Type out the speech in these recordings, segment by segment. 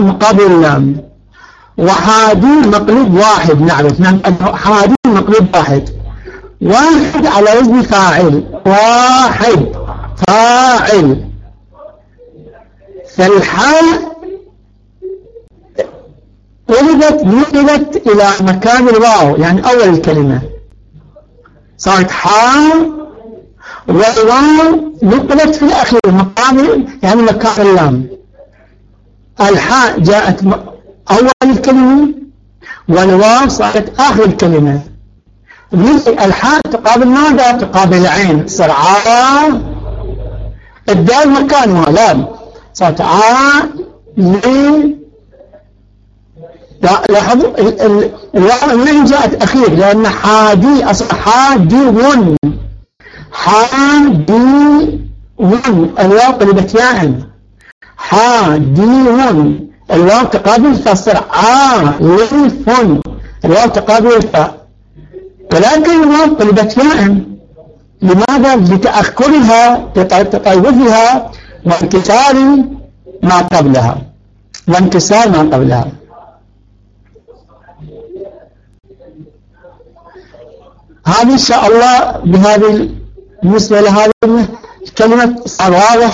مقابل اللام وحادي مقلوب واحد نعرف نعم. حادي مقلوب واحد. واحد على وزن فاعل. واحد فاعل. فالحاء قلبت نقلت إلى مكان الواو يعني أول الكلمة. صارت حاء والواو نقلت في الأخير مقام يعني مكان اللام. الحاء جاءت أول الكلمة والواو صارت آخر الكلمة. الحاء تقابل ماذا؟ تقابل العين. سرعة الدال مكانها لام. صارت عا لي لاحظوا الواو من جاءت أخير؟ لأن حادي أصلا حادي ون حادي ون الواو قلبت ياء. حادي ون الواو تقابل فصر عا ليف الواو تقابل الفاء ولكن الواو قلبت ياء لماذا؟ لتأخرها تطيفها وانكسار ما قبلها. وانكسار ما قبلها. هذه إن شاء الله بهذه بالنسبة لهذه الكلمة صار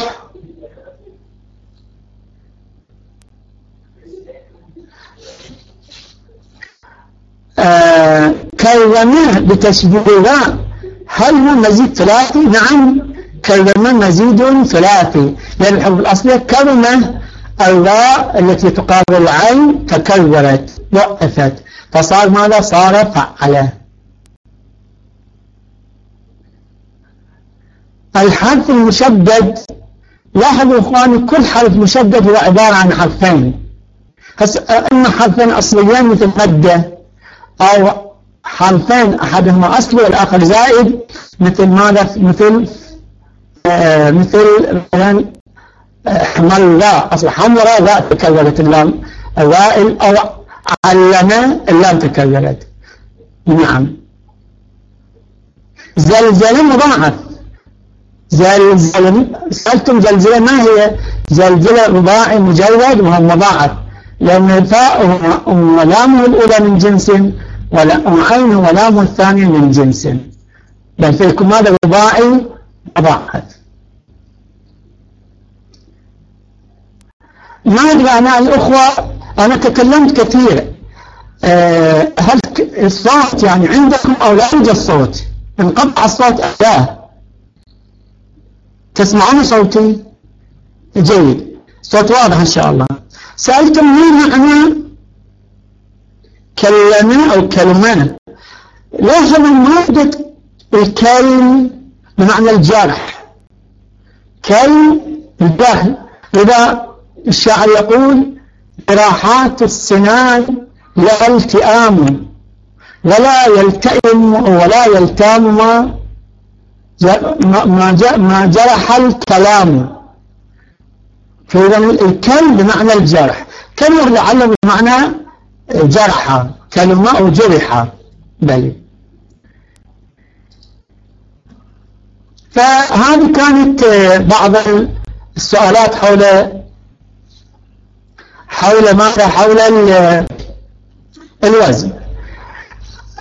واضح آه كلمة بتشبيه هل هو مزيد ثلاثي؟ نعم. كلمة مزيد ثلاثي. لأن الحروف الأصلية كلمة الراء التي تقابل العين تكررت وقفت. فصار ماذا؟ صار فعلة. الحرف المشدد لاحظوا إخواني كل حرف مشدد هو عبارة عن حرفين. أما حرفين أصليين مثل مدة أو حرفين أحدهما اصلي والآخر زائد. مثل ماذا؟ مثل آه مثل مثلا حمل لا أصل حمراء لا تكررت اللام الوائل أو علم اللام تكررت. نعم. زلزل مضاعف. زلزلة سألتم زلزلة ما هي؟ زلزلة رباعي مجرد وهو مضاعف. لأن الفاء ولامه الأولى من جنس وعينه ولامه الثانية من جنس. بل فيكم ماذا رباعي مضاعف. ما أدري أنا الأخوة أنا تكلمت كثير. أه هل الصوت يعني عندكم أو لا يوجد صوت انقطع الصوت أداة. تسمعون صوتي؟ جيد. صوت واضح إن شاء الله. سألتم ما معنى كلمة أو كلمة. لاحظوا مادة الكلم بمعنى الجرح. كلم الجرح لذا الشاعر يقول جراحات السنان لا التئام ولا يلتئم ولا يلتام ما ما جرح الكلام. فإذا الكلم بمعنى الجرح. كلمة لعله بمعنى جرح كلمة أو جرح. بل. فهذه كانت بعض السؤالات حول حول ماذا؟ حول الوزن.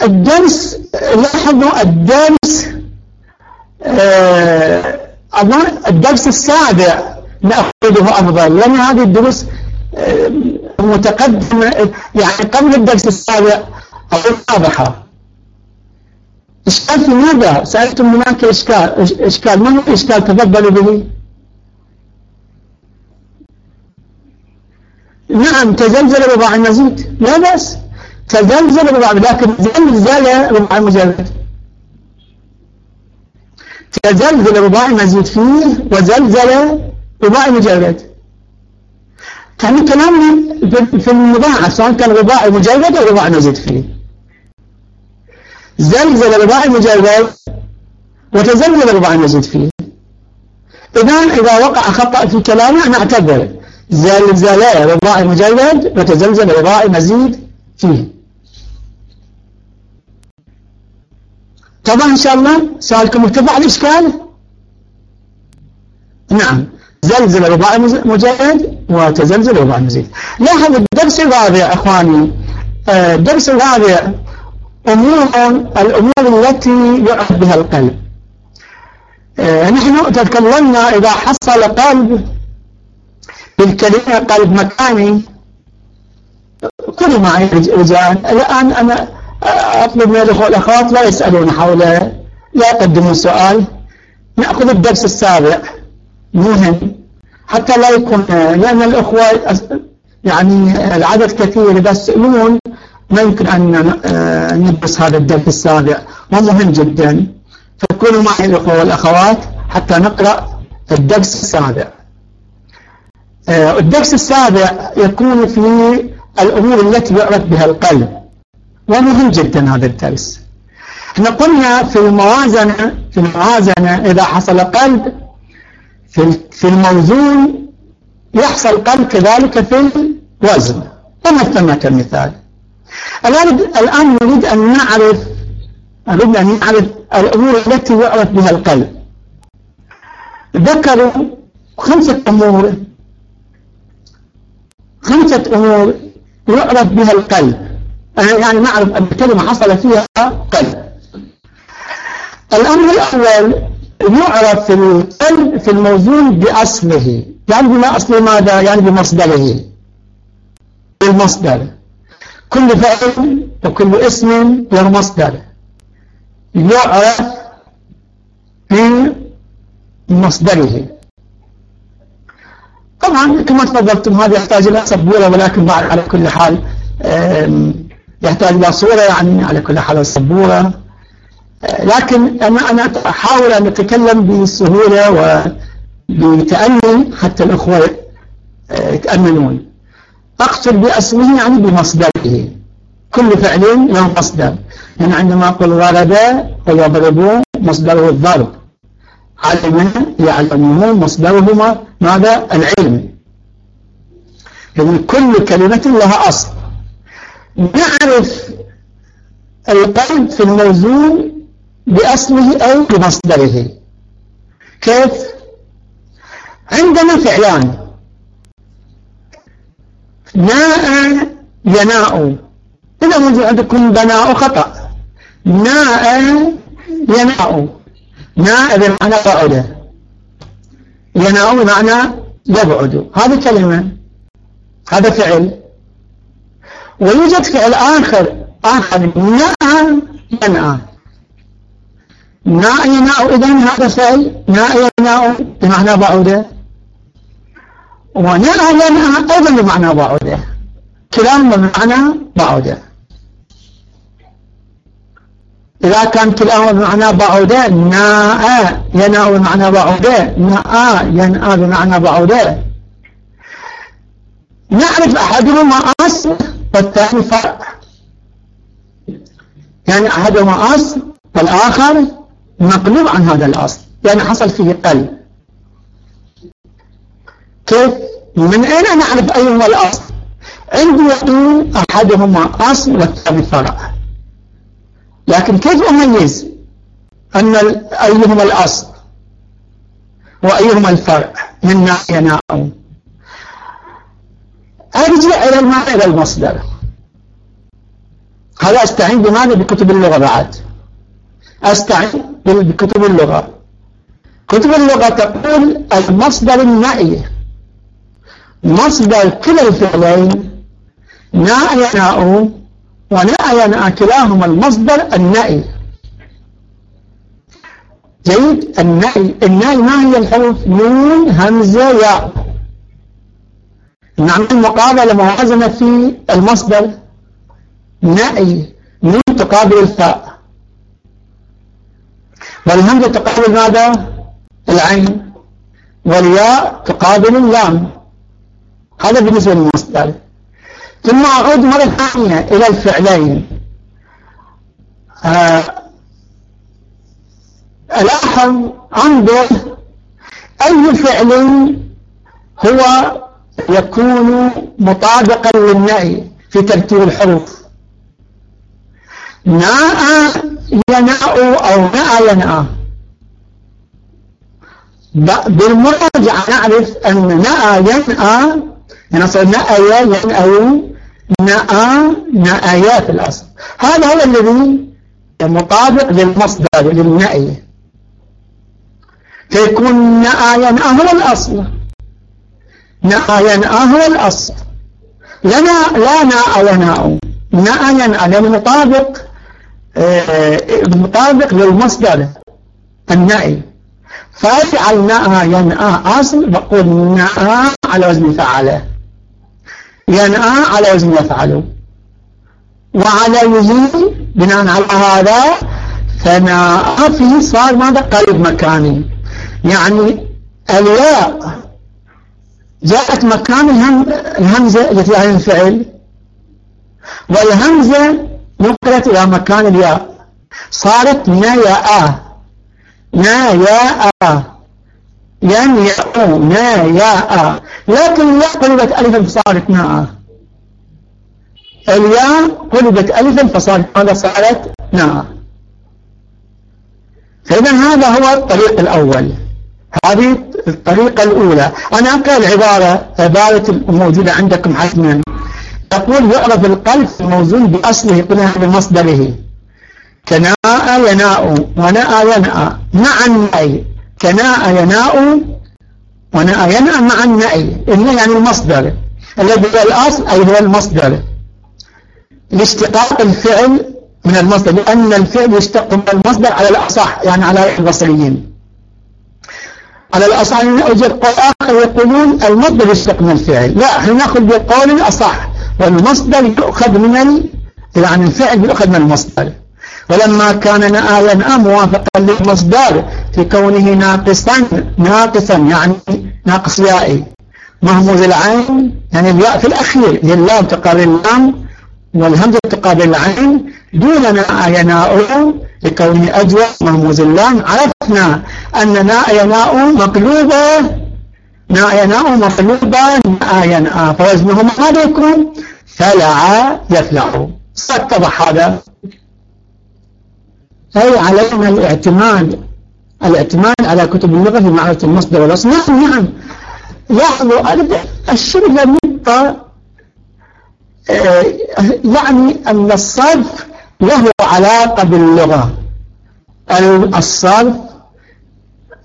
الدرس لاحظوا الدرس أظن الدرس السابع نأخذه أفضل. لأن هذه الدروس متقدمة يعني قبل الدرس السابع أظن واضحة. إشكال في ماذا؟ سألتم هناك إشكال. إشكال ما هو إشكال؟ تفضلوا به. نعم تزلزل رباع المزيد. لا بأس. تزلزل رباع لكن زلزل رباع المجرد تزلزل رباعي مزيد فيه وزلزل رباعي مجرد يعني كلام في المضاعف سواء كان رباعي مجرد أو رباعي مزيد فيه. زلزل رباعي مجرد وتزلزل رباعي مزيد فيه. إذا إذا وقع خطأ في كلامه نعتذر زلزل رباعي مجرد وتزلزل رباعي مزيد فيه. طبعا إن شاء الله سؤالكم ارتفع الإشكال نعم. زلزل رباعي مجرد وتزلزل رباعي مزيد لاحظ الدرس الرابع إخواني آه، الدرس الرابع امور الأمور التي يعرف بها القلب. آه، نحن تكلمنا إذا حصل قلب بالكلمة قلب مكاني كل معي رجال. الآن أنا أطلب من الأخوة والأخوات لا يسألون حول لا يقدمون سؤال. نأخذ الدرس السابع. مهم حتى لا يكون لأن الأخوة يعني العدد كثير إذا يسألون ما يمكن أن ندرس هذا الدرس السابع. ومهم جدا. فكونوا معي الأخوة والأخوات حتى نقرأ الدرس السابع. آه، الدرس السابع يكون في الأمور التي يعرف بها القلب. ومهم جدا هذا الدرس. إحنا قلنا في الموازنة في الموازنة إذا حصل قلب في الموزون يحصل قلب كذلك في الوزن. ومثلنا كمثال الآن نريد أن نعرف نريد أن نعرف الأمور التي يعرف بها القلب. ذكروا خمسة أمور خمسة أمور يعرف بها القلب. يعني نعرف أن الكلمة حصل فيها قلب. الأمر الأول يعرف في القلب في الموزون بأصله. يعني بما أصل ماذا؟ يعني بمصدره. المصدر كل فعل وكل اسم له مصدر. يعرف بمصدره طبعا كما تفضلتم هذا يحتاج إلى سبورة ولكن على كل حال يحتاج إلى صورة يعني على كل حال السبورة لكن أنا أنا أحاول أن أتكلم بسهولة وبتأمل حتى الأخوة آه، يتأملون. أقصد بأسمه يعني بمصدره. كل فعل له مصدر. يعني عندما أقول ضرب ويضرب مصدره الضرب. علم يعلمه مصدرهما. ماذا؟ العلم. يعني كل كلمة لها أصل. نعرف القلب في الموزون بأصله أو بمصدره. كيف؟ عندنا فعلان. ناء يناء. إذا موجود عندكم بناء خطأ. ناء يناء. ناء بمعنى بعد. يناء بمعنى يبعد. هذه كلمة. هذا فعل. ويوجد فعل آخر. آخر. ناء ينأى ناء يناء إذن هذا فعل ناء يناء بمعنى بعد وناء ينأى أيضا بمعنى بعد كلاهما بمعنى بعد إذا كان كلاهما بمعنى بعودة ناء يناء بمعنى بعودة ناء يناء بمعنى بعودة نعرف أحدهما أصل والثاني فرع يعني أحدهما أصل والآخر مقلوب عن هذا الأصل يعني حصل فيه قلب كيف؟ من أين نعرف أيهما الأصل؟ عندي يقول أحدهما أصل والثاني فرع. لكن كيف أميز أن أيهما الأصل وأيهما الفرع؟ من ناحية أرجع إلى المعنى إلى المصدر. هذا أستعين بماذا؟ بكتب اللغة بعد. أستعين بكتب اللغة. كتب اللغة تقول المصدر النائي. مصدر كلا الفعلين. ناء يناء ونأى كلاهما المصدر النأي جيد النأي النأي ما هي الحروف؟ نون همزة ياء. نعمل مقابلة موازنة في المصدر نأي نون تقابل الفاء. والهمزة تقابل ماذا؟ العين والياء تقابل اللام. هذا بالنسبة للمصدر. ثم أعود مرة ثانية إلى الفعلين. آه ألاحظ عنده أي فعل هو يكون مطابقا للنأي في ترتيب الحروف. ناء يناء أو ناء يناء بالمراجعة نعرف أن نأى ينأى يعني أصل نأى ينأى نأى نأيا في الأصل. هذا هو الذي مطابق للمصدر للنأي. فيكون نأى ينأى هو الأصل. نأى ينأى هو الأصل. لنا لا نأى ينأى نأى ينأى لأنه مطابق. مطابق للمصدر النأي فافعل نأى ينأى أصل بقول نأى على وزن فعله. ينأى على وزن يفعله. وعليه بناء على هذا فناء فيه صار ماذا؟ قلب مكاني. يعني الياء جاءت مكان الهمزة التي هي الفعل. والهمزة نقلت إلى مكان الياء صارت نياء نياء ينياء نياء لكن الياء قلبت ألفا فصارت ناء الياء قلبت ألفا فصارت. ماذا صارت؟ ناء فإذا هذا هو الطريق الأول. هذه الطريقة الأولى. أنا أقرأ العبارة عبارة الموجودة عندكم حتما. تقول يعرف القلب الموزون بأصله قلنا بمصدره. كناء يناء وناء ينأى مع النأي كناء يناء وناء ينأى مع النأي النأي يعني المصدر. الذي هو الأصل أي هو المصدر. لاشتقاق الفعل من المصدر لأن الفعل يشتق من المصدر على الأصح يعني على البصريين. على الأصح أوجد قول آخر يقولون المصدر يشتق من الفعل. لا إحنا نأخذ بالقول الأصح والمصدر يؤخذ من ال... يعني الفعل يؤخذ من المصدر. ولما كان نآيا موافقا للمصدر في كونه ناقصا ناقصا يعني ناقص يائي. مهموز العين يعني الياء في الأخير لله تقابل اللام والهمزة تقابل العين دون ناء يناء لكونه أجوى مهموز اللام. عرفنا أن ناء يناء مقلوبة ناء مقلوبة ناء يناء فوزنه ماذا يكون فلع يفلع هذا. أي علينا الاعتماد الاعتماد على كتب اللغة في معرفة المصدر والأصل نعم نعم. لاحظوا الشبه نقطة آه، يعني أن الصرف له علاقة باللغة. الصرف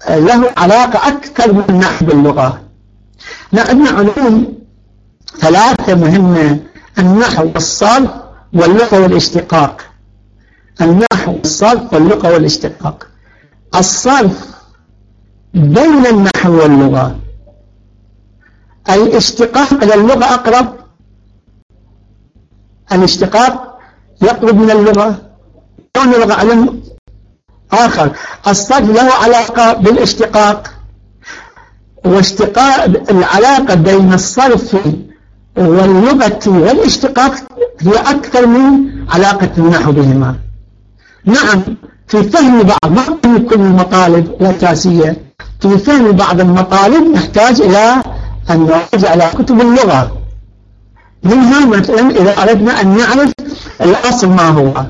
له علاقة أكثر من نحو باللغة لأن علوم ثلاثة مهمة النحو والصرف واللغة والاشتقاق. النحو والصرف واللغة والاشتقاق. الصرف بين النحو واللغة. الاشتقاق إلى اللغة أقرب. الاشتقاق يقرب من اللغة. كون اللغة علم؟ آخر. الصرف له علاقة بالاشتقاق. واشتقاق العلاقة بين الصرف واللغة والاشتقاق هي أكثر من علاقة النحو بهما. نعم في فهم بعض ما كل المطالب الأساسية. في فهم بعض المطالب نحتاج إلى أن نرجع إلى كتب اللغة منها مثلا إذا أردنا أن نعرف الأصل ما هو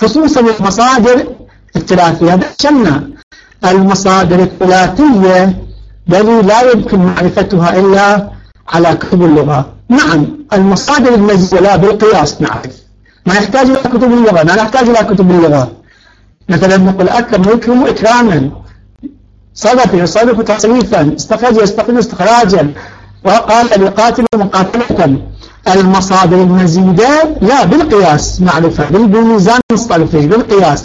خصوصا المصادر الثلاثية هذا المصادر الثلاثية بل لا يمكن معرفتها إلا على كتب اللغة. نعم المصادر لا بالقياس نعرف ما يحتاج إلى كتب اللغة ما نحتاج إلى كتب اللغة. مثلا نقول أكرم يكرم إكراما. صرف يصرف تصريفا استخرج يستخرج استخراجا. وقال لقاتل مقاتلة. المصادر المزيدة لا بالقياس معرفة بالميزان الصرفي بالقياس.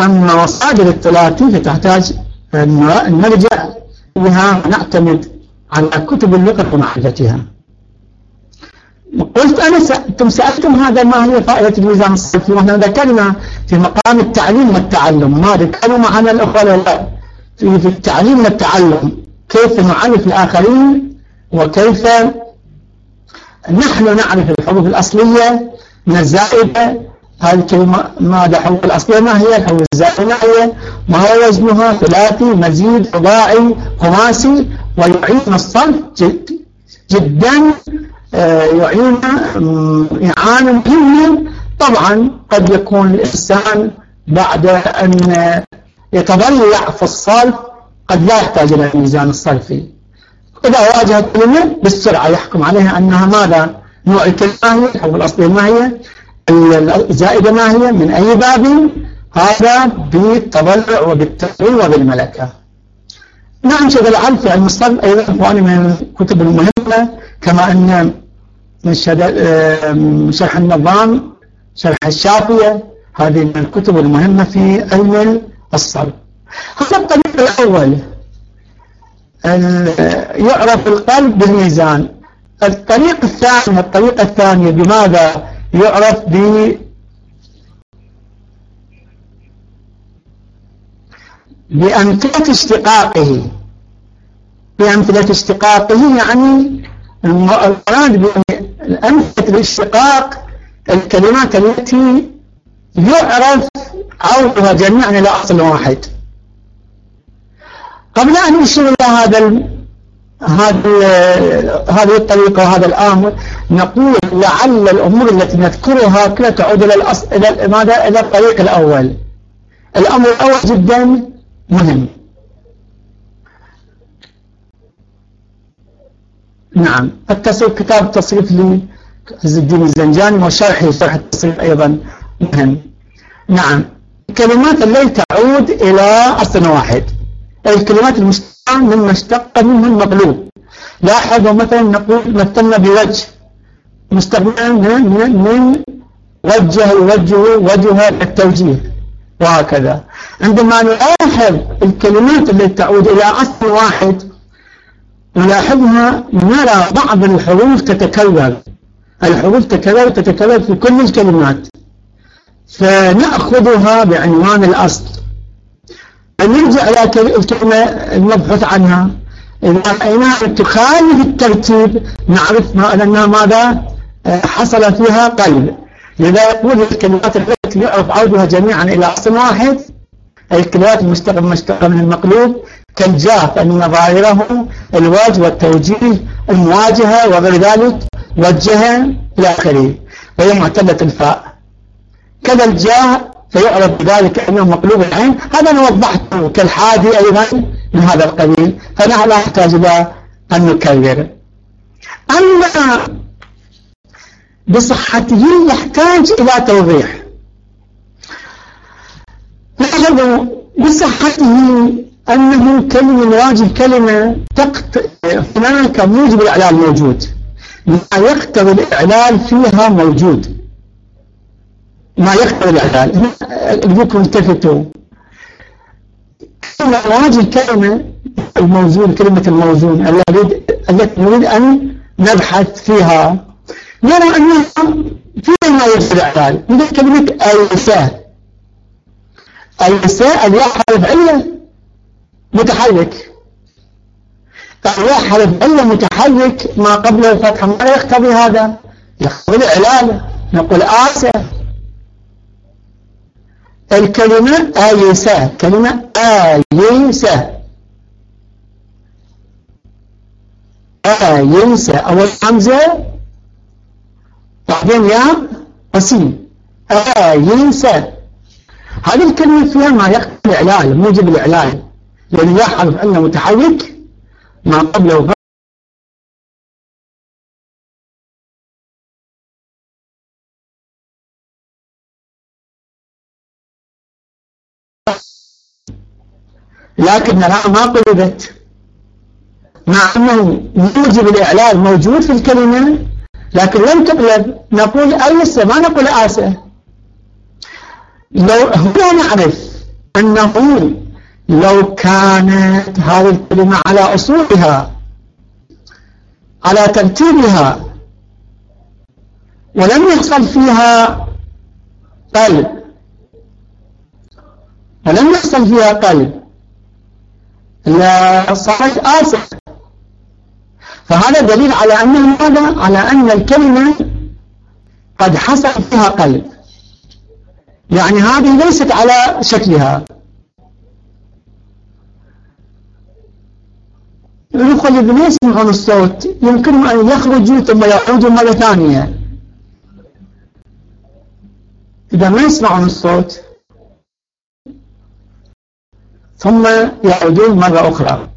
أما مصادر الثلاثي فتحتاج نرجع بها ونعتمد على كتب اللغة ومعرفتها. قلت أنا. أنتم سألتم هذا ما هي فائدة الميزان الصرفي ونحن ذكرنا في مقام التعليم والتعلم. ما ذكروا معنا الأخوة في التعليم والتعلم. كيف نعرف الآخرين؟ وكيف نحن نعرف الحروف الأصلية؟ من الزائدة هذه الكلمة ماذا حروف الأصلية ما هي الحروف الزائدة ما هي ما هو وزنها؟ ثلاثي مزيد رباعي خماسي ويعين الصرف جد جدا آه، يعين إعانة مهمة. طبعا قد يكون الإنسان بعد أن يتضلع في الصرف قد لا يحتاج إلى الميزان الصرفي. إذا واجه كلمة بالسرعة يحكم عليها أنها ماذا؟ نوع الكلمة هي؟ الحروف الأصلية ما هي؟ الزائدة ما هي؟ من أي باب؟ هذا بالتضلع وبالتقويل وبالملكة. نعم شغل العلم في الصرف أيضا إخواني من الكتب المهمة كما أن من شرح النظام شرح الشافية هذه من الكتب المهمة في علم الصرف هذا الطريق الأول. يعرف القلب بالميزان. الطريق الثاني الطريقة الثانية بماذا؟ يعرف ب بأمثلة اشتقاقه. بأمثلة اشتقاقه يعني المراد بأمثلة الاشتقاق الكلمات التي يعرف عودها جميعا إلى أصل واحد. قبل أن نشير إلى هذا هذه هذه الطريقة وهذا الأمر نقول لعل الأمور التي نذكرها كلها تعود إلى الأصل إلى ماذا؟ إلى الطريق الأول. الأمر الأول جدا مهم. نعم. التصريف كتاب التصريف لعز الدين الزنجاني وشرحه شرح التصريف أيضا مهم. نعم. الكلمات التي تعود إلى أصل واحد. الكلمات المشتقة مما اشتق منه المقلوب لاحظوا مثلا نقول مثلنا بوجه. مستقبلا من, من, من وجه يوجه وجه التوجيه. وهكذا. عندما نلاحظ الكلمات التي تعود إلى أصل واحد نلاحظها نرى بعض الحروف تتكرر. الحروف تتكرر تتكرر في كل الكلمات. فنأخذها بعنوان الأصل. نرجع إلى الكلمة المبحوث عنها. إذا رأيناها تخالف الترتيب نعرف أنها ماذا حصل فيها قلب. لذا يقول الكلمات التي يعرف عودها جميعا إلى أصل واحد الكلمات المشتقة مشتقة من المقلوب كالجاه فإن ظاهره الوجه والتوجيه المواجهة وغير ذلك وجهه إلى آخره وهي معتلة الفاء. كذا الجاه فيعرف بذلك أنه مقلوب العين. هذا أنا وضحته كالحادي أيضا من هذا القبيل. فنحن لا نحتاج إلى أن نكرر. أما بصحته يحتاج إلى توضيح. لاحظوا بصحته أنه كلمة نواجه كلمة تقت... هناك موجب الإعلال موجود. ما يقتضي الإعلال فيها موجود. ما يقتضي الإعلال أرجوكم التفتوا. نواجه كلمة الموزون كلمة الموزون التي نريد أن نبحث فيها. نرى أنها فيها ما يقتضي الإعلال مثل كلمة أيساه أيساه الياء حرف علة متحرك. فالياء حرف علة متحرك. ما قبله الفتحة ما يقتضي هذا يقتضي الإعلال نقول آسى الكلمة آيسة كلمة آيسة آيسة أول حمزة. بعدين يا وسين آيسة هذه الكلمة فيها ما يقتل الإعلال موجب الإعلال لأن لا حرف أنه متحرك ما قبله. لكنها ما قلبت مع أنه موجب الإعلال موجود في الكلمة لكن لم تقلب نقول أيسة ما نقول آسة. لو هنا نعرف أنه لو كانت هذه الكلمة على أصولها على ترتيبها ولم يحصل فيها قلب ولم يحصل فيها قلب صارت آسف. فهذا دليل على أن ماذا؟ على أن الكلمة قد حصل فيها قلب. يعني هذه ليست على شكلها. الأخوة الذين يسمعون الصوت يمكنهم أن يخرجوا ثم يعودوا مرة ثانية. إذا ما يسمعون الصوت ثم يعودون مرة أخرى.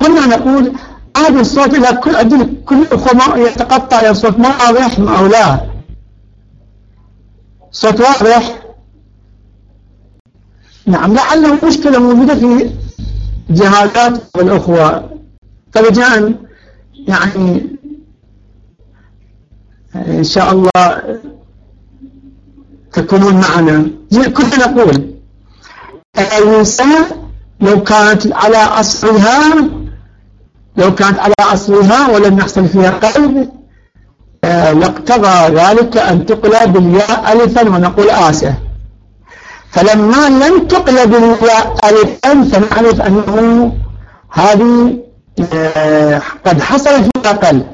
قلنا نقول هذا الصوت إذا كل كل أخوة يتقطع يا صوت ما واضح أو لا صوت واضح؟ نعم لعله مشكلة موجودة في جهازات الأخوة. فرجاء يعني إن شاء الله تكونون معنا. كنا نقول الإنسان لو كانت على أصلها لو كانت على أصلها ولم يحصل فيها قلب آه، لاقتضى ذلك أن تقلب بالياء ألفا ونقول آسة فلما لم تقلب بالياء ألفا فنعرف أنه هذه آه، قد حصل فيها قلب.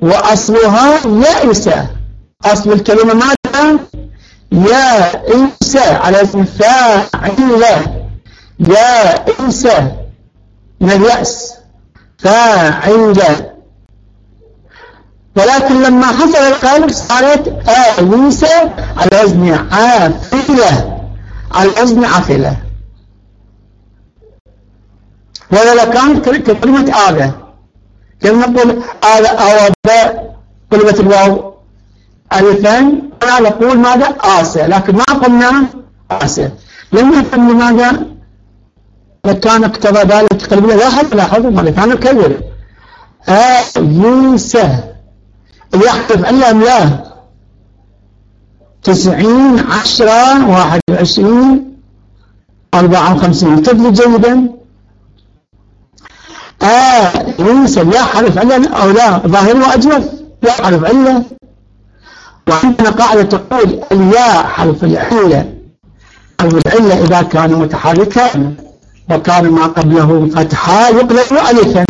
وأصلها يائسة. أصل الكلمة ماذا؟ يائسة على اسم فاعلة يائسة من اليأس. فاعلة ولكن لما حصل القلب صارت آويسة على وزن عافلة على وزن عافلة ولا كانت كلمة آذى كما نقول آذى أو كلمة الواو. ألفين أنا نقول ماذا؟ آسى لكن ما قلنا آسى لم نفهم لماذا وكان اقتضى ذلك قلبنا لاحظ لاحظ ما كان يكرر آيسة يحذف إلا لا؟ تسعين عشرة واحد وعشرين أربعة وخمسين. تدري جيدا؟ آيسة لا حرف إلا أو لا؟ ظاهر وأجوف لا حرف إلا وعندنا قاعدة تقول الياء حرف العلة حرف العلة إذا كان متحركا وكان ما قبله فتحا يقلب ألفا.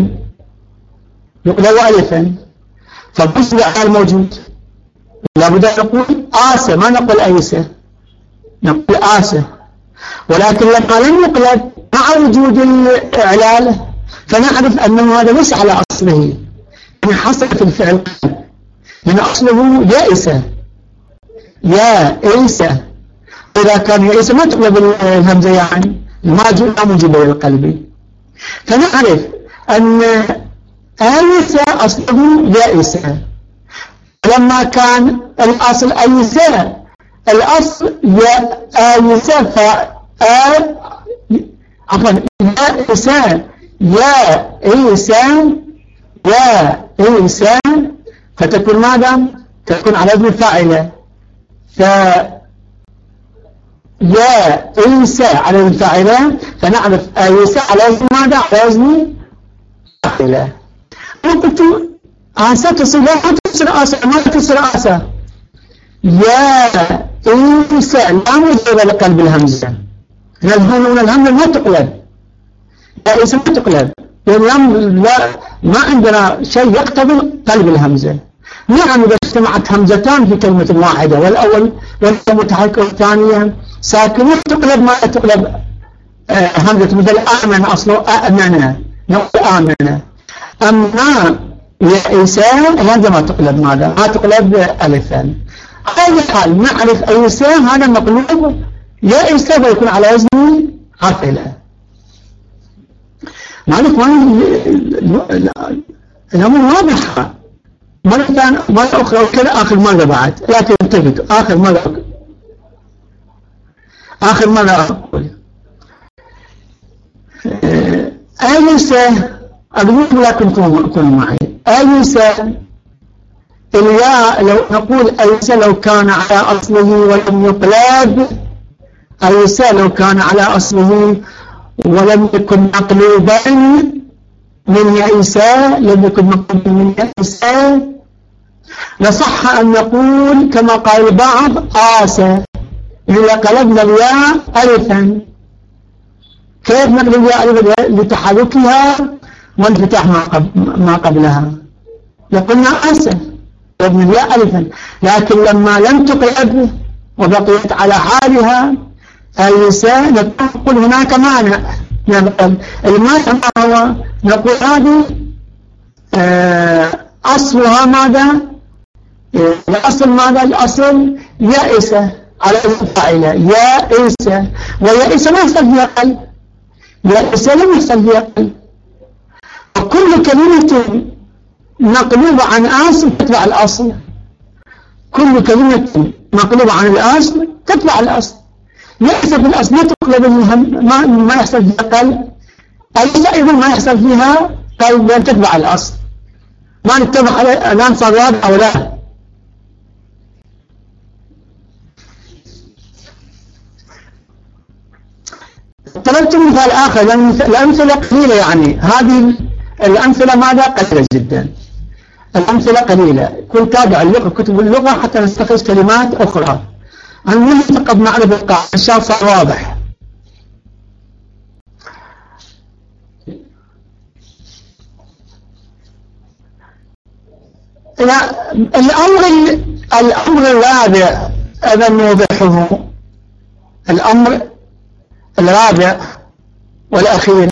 يقلب ألفا. فالبصر الحال موجود؟ لابد أن نقول آسة ما نقول أيسة. نقول آسة. ولكن لما لم يقلب مع وجود الإعلال فنعرف أنه هذا ليس على أصله. حصل في الفعل من أصله يائسة يائسة إذا كان يائسة ما تقلب الهمزة يعني؟ ما جاء موجب للقلب فنعرف أن آيسة أصله يائسة لما كان الأصل أيسة الأصل يا آيسة ف عفوا يائسة يا إيسان يا إيسان فتكون ماذا؟ تكون على ابن فاعلة. ف يا إنسى على الفاعلة فنعرف إنسى على وزن ماذا؟ على وزن فاعلة. قلت آسى تصل لا تصل آسى ما تصل آسى يا إنسى لا مجرد لقلب الهمزة. الهمزة الهمزة ما تقلب. يا إنسى ما تقلب. لأن لا ما عندنا شيء يقتضي قلب الهمزة. نعم إذا اجتمعت همزتان في كلمة واحدة والأول والمتحرك والثانية ساكنة تقلب ما تقلب آه، همزة مثل آمن أصله آمن نقول آمن أما يا إنسان هذا ما تقلب ماذا ما تقلب ألفا على حال نعرف إنسان هذا مقلوب يا إنسان يكون على وزن حرف إله معلوم الأمور واضحة مرة ثانية مرة أخرى وكذا آخر مرة بعد. لكن انتبهوا آخر مرة آخر مرة أقول. أليس أقول لكم كونوا معي. أليس الياء لو نقول أليس لو كان على أصله ولم يقلب أليس لو كان على أصله ولم يكن مقلوبا؟ من يئسا لم يكن مقلوبا من يئسا لصح أن نقول كما قال البعض آسى. إذا قلبنا الياء ألفا. كيف نقلب الياء ألفا؟ لتحركها وانفتاح ما, قبل ما قبلها. لقلنا أسى. قلبنا الياء ألفا. لكن لما لم تقلب وبقيت على حالها اليساء نقول هناك معنى. المعنى ما هو نقول هذه آه، أصلها ماذا الأصل ماذا؟ الأصل يائسة على الفاعلة يا إيسى ويا إيسى ما يحصل فيها قلب يا إيسى لم يحصل فيها قلب. وكل كلمة مقلوبة عن أصل تتبع الأصل. كل كلمة مقلوبة عن الأصل تتبع الأصل. ليس في تقلب ما, ما يحصل فيها قلب أليس أيضا ما يحصل فيها قلب تتبع الأصل. ما نتفق على الآن صار واضح أو لا. طلبت مثال آخر لأن الأمثلة قليلة يعني. هذه الأمثلة ماذا؟ قليلة جدا. الأمثلة قليلة. كن تابع اللغة كتب اللغة حتى نستخرج كلمات أخرى. من فقط نعرف القاعدة الشاب صار واضح الأمر الأمر الرابع أنا نوضحه الأمر الرابع والأخير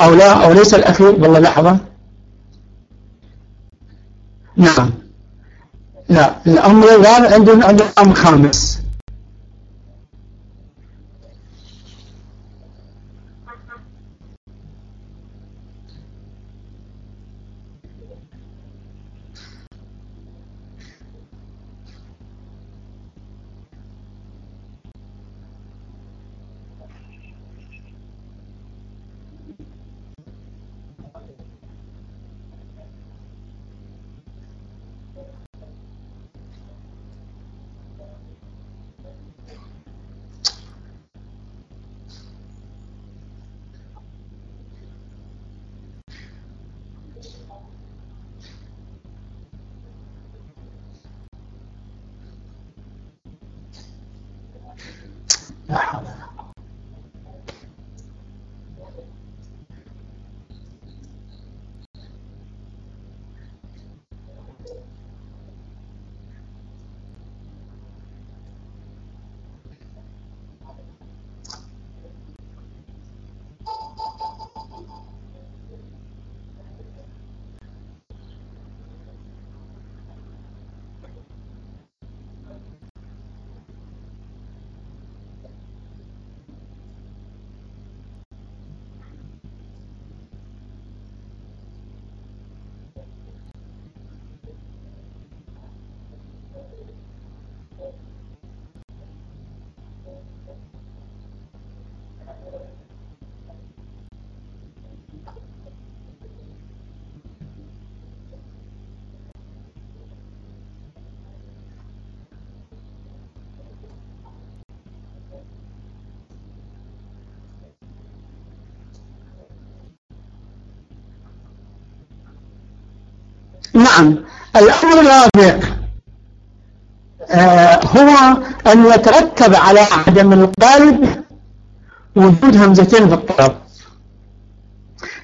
أو لا أو ليس الأخير والله لحظة نعم لا الأمر الرابع عندنا عندنا أمر خامس نعم. الأمر الرابع آه هو أن يترتب على عدم القلب وجود همزتين في الطرف.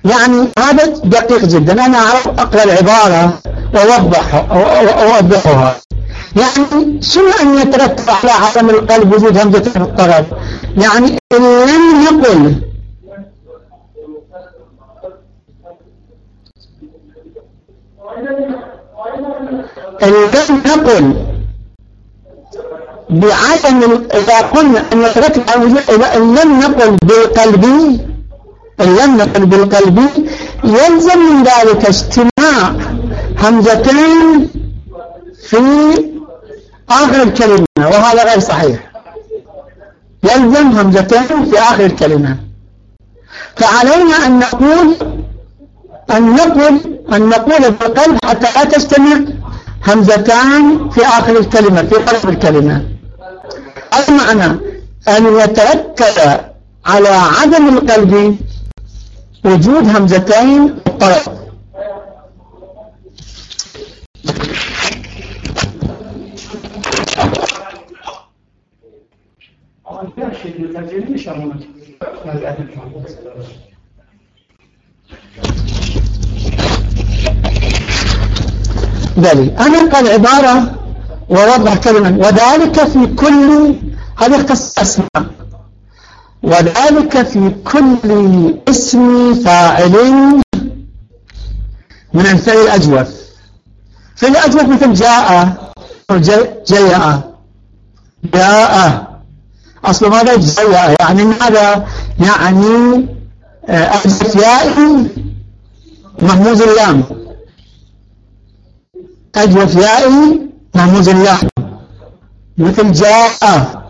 يعني هذا دقيق جدا. أنا أعرف أقرأ العبارة وأوضحها. يعني شنو أن يترتب على عدم القلب وجود همزتين في الطرف؟ يعني إن لم يقل لم نقل بعدم إذا قلنا أن إن لم نقل بالقلبي لم نقل بالقلبي يلزم من ذلك اجتماع همزتين في آخر الكلمة وهذا غير صحيح. يلزم همزتين في آخر الكلمة. فعلينا أن نقول أن نقول أن نقول بالقلب حتى لا تجتمع همزتان في آخر الكلمة في طرف الكلمة. المعنى أن يترتب على عدم القلب وجود همزتين الطرف. بلي أنا قال عبارة ووضح كلمة. وذلك في كل هذه قصة أسماء. وذلك في كل اسم فاعل من الفعل الأجوف. في الأجوف مثل جاء جاء جاء. أصل ماذا؟ جاء. يعني ماذا؟ يعني أجف يائي مهموز اللام. أجف يائي مهموز اللام مثل جاء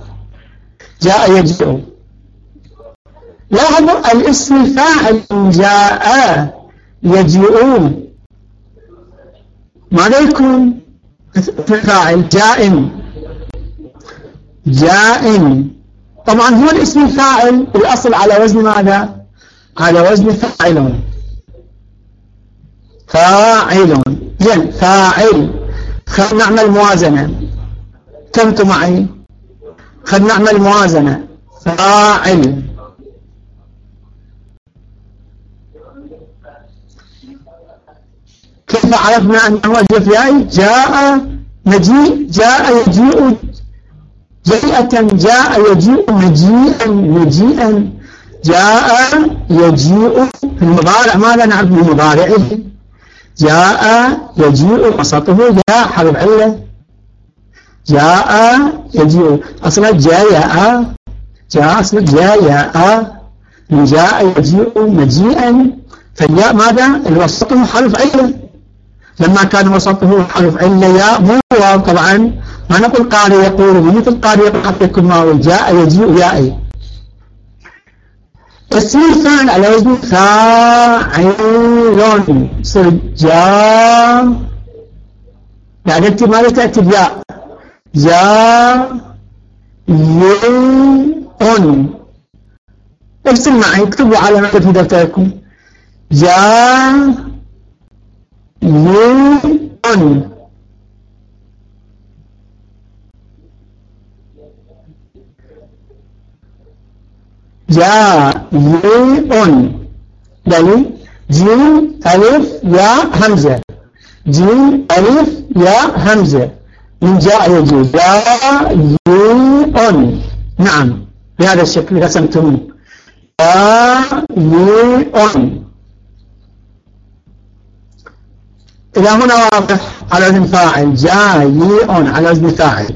جاء يجيء لاحظوا الاسم فاعل جاء يجيئون ماذا يكون فاعل جائم جائم طبعا هو الاسم الفاعل الأصل على وزن ماذا؟ على وزن فاعل. فاعل. زين فاعل. خلينا نعمل موازنة. كم معي؟ خلينا نعمل موازنة. فاعل. كيف عرفنا أنه الجفياء جاء مجيء جاء يجيء جيئة جاء يجيء مجيئا مجيئا. جاء يجيء في المضارع. ماذا نعرف من مضارعه جاء يجيء وسطه جاء حرف علة جاء يجيء. أصلا جاء جاء أصلا جاء من جاء يجيء مجيئا. فالياء ماذا؟ الوسطه حرف علة لما كان وسطه حرف علة ياء مو واو طبعا. ما نقول قارئ يقول مثل قارئ يقول حتى يكون جاء يجيء يائي اسم الفعل على وزن فاعل جاء أنت ماذا تأتي بياء جاء يون. ارسل معي اكتبوا على ما في دفتركم. جاء يون. جاء دليل جيم ألف يا همزة. جيم ألف يا همزة. من جاء يجي جاء يون نعم. بهذا الشكل رسمتم. جاء يون إلى هنا واضح على وزن فاعل. جايء على وزن فاعل.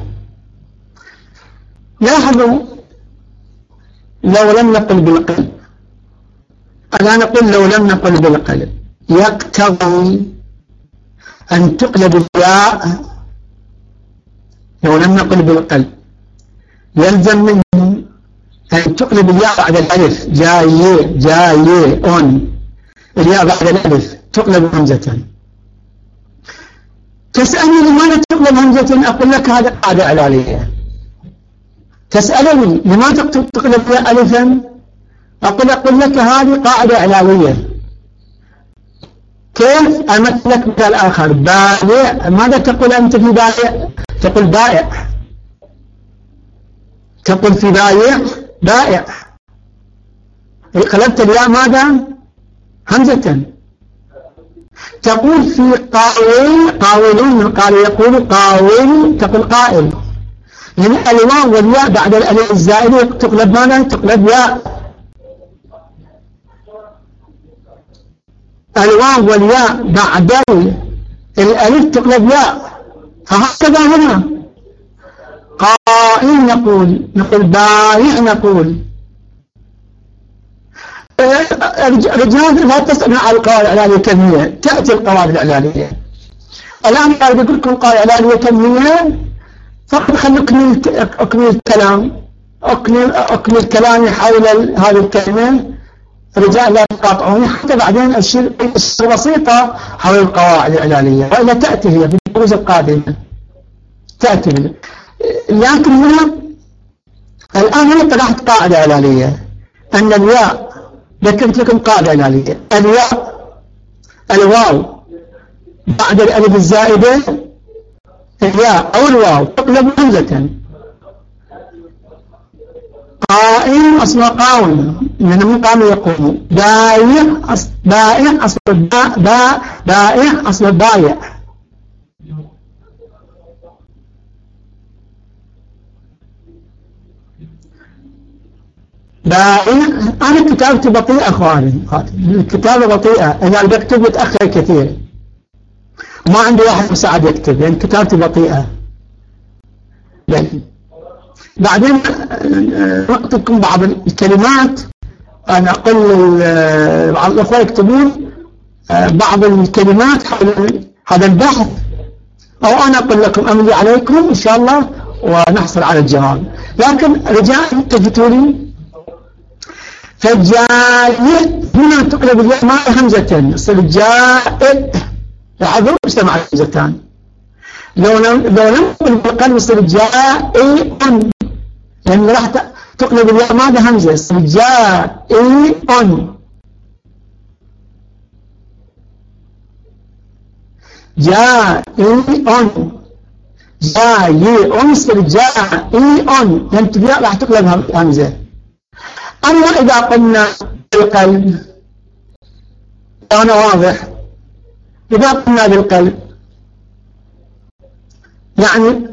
لاحظوا لو لم نقل بالقلب. أنا نقول لو لم نقل بالقلب. يقتضي أن تقلب الياء لو لم نقل بالقلب. يلزم منه أن تقلب الياء بعد الألف. جاي جاي أون. الياء بعد الألف. تقلب همزة. تسألني لماذا تقلب همزة؟ أقول لك هذا قاعدة إعلالية تسألني لماذا تقلب ألفا؟ أقول أقول لك هذه قاعدة إعلالية كيف أمثل لك مثال آخر بائع. ماذا تقول أنت في بائع؟ تقول بائع. تقول في بائع. بائع. قلبت الياء ماذا؟ همزة. تقول في قاول قاولون قال يقول قاول تقول قائل. يعني الواو والياء بعد الألف الزائده تقلب ماذا؟ تقلب ياء. الواو والياء بعد الألف تقلب ياء. فهكذا هنا. قائل نقول نقول بائع نقول. رجال لا تسألنا على القواعد الإعلانية كمية تأتي القواعد الإعلانية. الآن قاعد يقول لكم قواعد إعلانية كمية فقط خلوا أكمل أكمل الكلام. أكمل أكمل كلامي حول هذه الكلمة. رجال لا تقاطعوني حتى بعدين أشير بسيطة حول القواعد الإعلانية وإلا تأتي هي في الدروس القادمة. تأتي لكن هنا الآن هنا طرحت قاعدة إعلانية أن الياء ذكرت لكم قاعدة إعلانية الياء الواو بعد الألف الزائدة الياء أو الواو تقلب همزة قائم أصل قاوم من من قام يقوم بايع أصل بائع أصل باء باء بائع أصل بايع بائع أنا كتابتي بطيئة أخواني. الكتابة بطيئة. أنا بكتب متأخر كثير. ما عندي واحد مساعد يكتب لأن كتابتي بطيئة. بعدين أعطيكم بعض الكلمات. أنا أقول بعض الأخوة يكتبون بعض الكلمات حول هذا البحث. أو أنا أقول لكم أملي عليكم إن شاء الله ونحصل على الجواب. لكن رجاء تجدوا لي؟ فالجاية هنا تقلب الياء ما همزتين يصير جائع لاحظوا اجتمع الهمزتان لو لم لو لم بالقلب يصير جائع لأن راح تقلب الياء ما ده همزة يصير جائع جائع جاي يصير جائع لأن تبيع راح تقلب همزة. أما إذا قلنا بالقلب أنا واضح. إذا قلنا بالقلب. يعني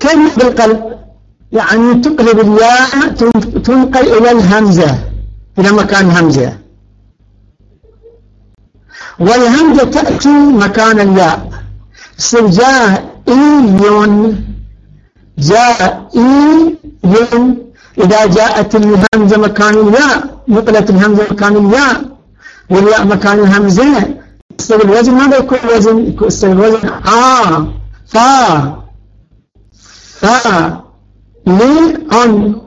كيف بالقلب يعني تقلب الياء تنقل إلى الهمزة إلى مكان همزة. والهمزة تأتي مكان الياء يصير جائي جائي إذا جاءت الهمزة مكان الياء نقلت الهمزة مكان الياء والياء مكان الهمزة يصير الوزن ماذا يكون الوزن؟ يصير الوزن. آ فا فا لي عن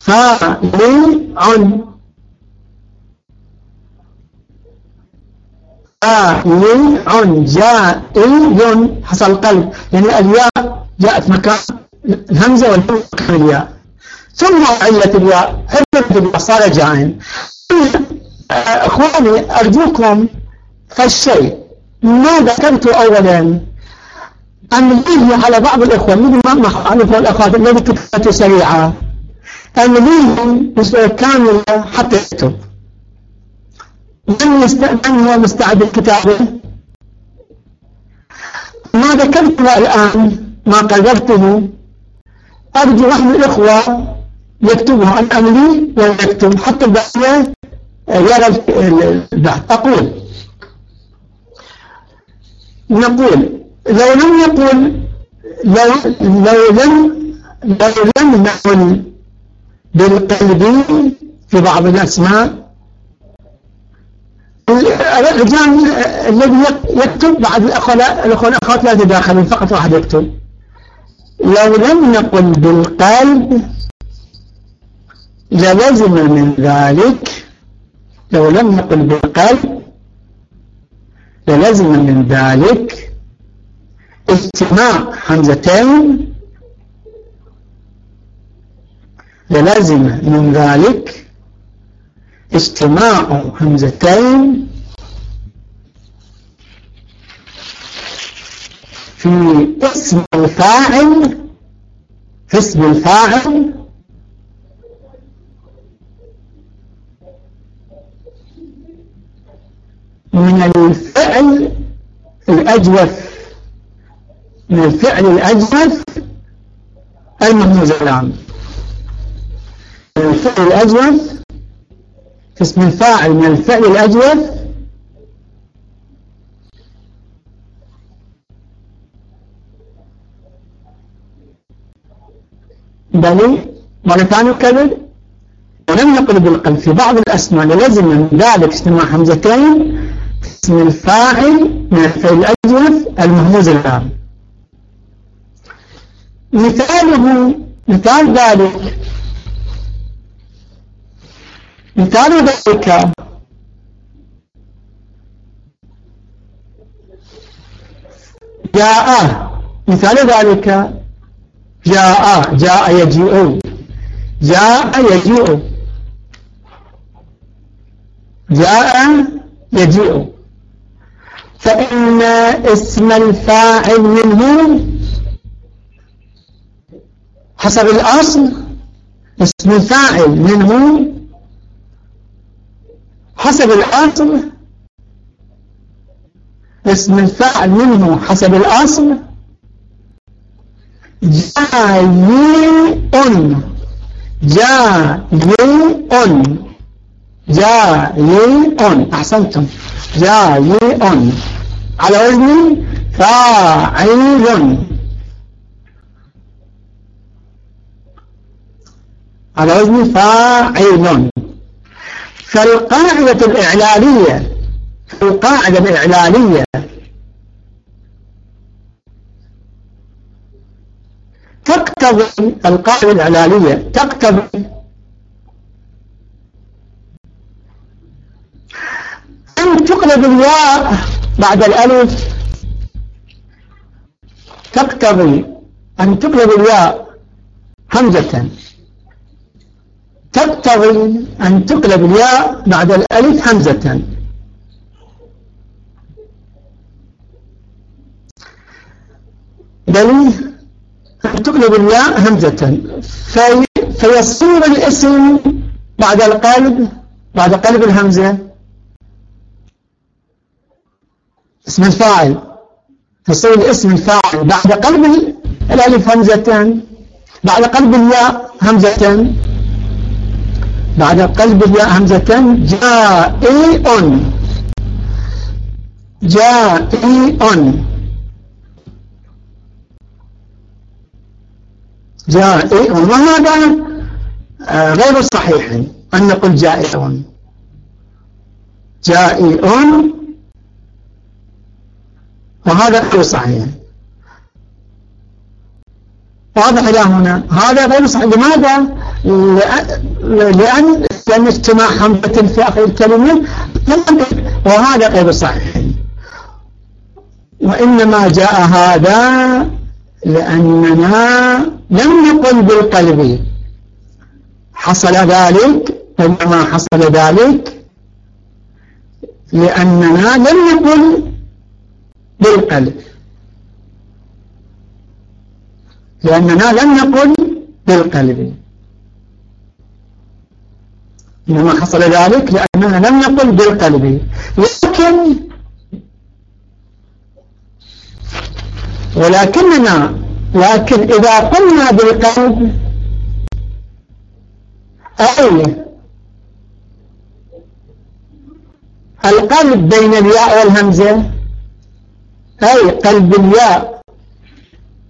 فا لي عن فا لي عن جاء ين حصل قلب يعني الياء جاءت مكان الهمزة مكان الياء. ثم علة الياء. علة الياء. صار جائن أخواني أرجوكم فالشيء ما ذكرت اولا؟ أمليه على بعض الإخوة اللي ما أعرف الأخوات الذي كتبته سريعة أمليه كاملة حتى يكتب. من, يست... من هو مستعد الكتابة ما ذكرته الآن ما قدرته. أرجو واحد من الإخوة يكتبه عن أملي ويكتب حتى البقية أقول. نقول لو لم يقل لو, لو لم لو لم نقل بالقلب في بعض الأسماء الرجال الذي يكتب الأخوة الأخوات لا يتداخلون فقط واحد يكتب. لو لم نقل بالقلب للزم من ذلك لو لم نقل بالقلب للزم من ذلك اجتماع همزتين للزم من ذلك اجتماع همزتين في اسم الفاعل في اسم الفاعل من الفعل الأجوف. من الفعل الأجوف المهموز من الفعل الأجوف اسم الفاعل من الفعل الأجوف بني مرة ثانية كذب ولم نقل بالقلب في بعض الأسماء لازم من ذلك اجتماع حمزتين اسم الفاعل من الفعل الأجوف المهموز العام. مثاله مثال ذلك مثال ذلك جاء. مثال ذلك جاء. جاء يجيء. جاء يجيء. جاء يجيء. فإن اسم الفاعل منه حسب الأصل اسم الفاعل منه حسب الأصل اسم الفاعل منه حسب الأصل. جايئ جايئ جايئ أحسنتم جايئ على وزن فاعل على وزن فاعل فالقاعدة الإعلالية القاعدة الإعلالية تقتضي القاعدة الإعلالية تقتضي أن تقلب الياء بعد الألف. تقتضي أن تقلب الياء همزة. تقتضي أن تقلب الياء بعد الألف همزة. دليل أن تقلب الياء همزة. في فيصير الاسم بعد القلب بعد قلب الهمزة. اسم الفاعل. يصير الاسم الفاعل بعد قلب الألف همزة بعد قلب الياء همزة بعد قلب الياء همزة جائع. جائع. جائع. وهذا آه، غير صحيح أن نقول جائع. جائع. وهذا غير صحيح. واضح إلى هنا. هذا غير صحيح. لماذا؟ لأن لأن اجتماع حمزة في آخر الكلمة وهذا غير صحيح. وإنما جاء هذا لأننا لم نقل بالقلب. حصل ذلك. وإنما حصل ذلك لأننا لم نقل بالقلب. لأننا لم نقل بالقلب. إنما حصل ذلك لأننا لم نقل بالقلب. لكن ولكننا لكن إذا قلنا بالقلب أي؟ القلب بين الياء والهمزة. أي قلب الياء.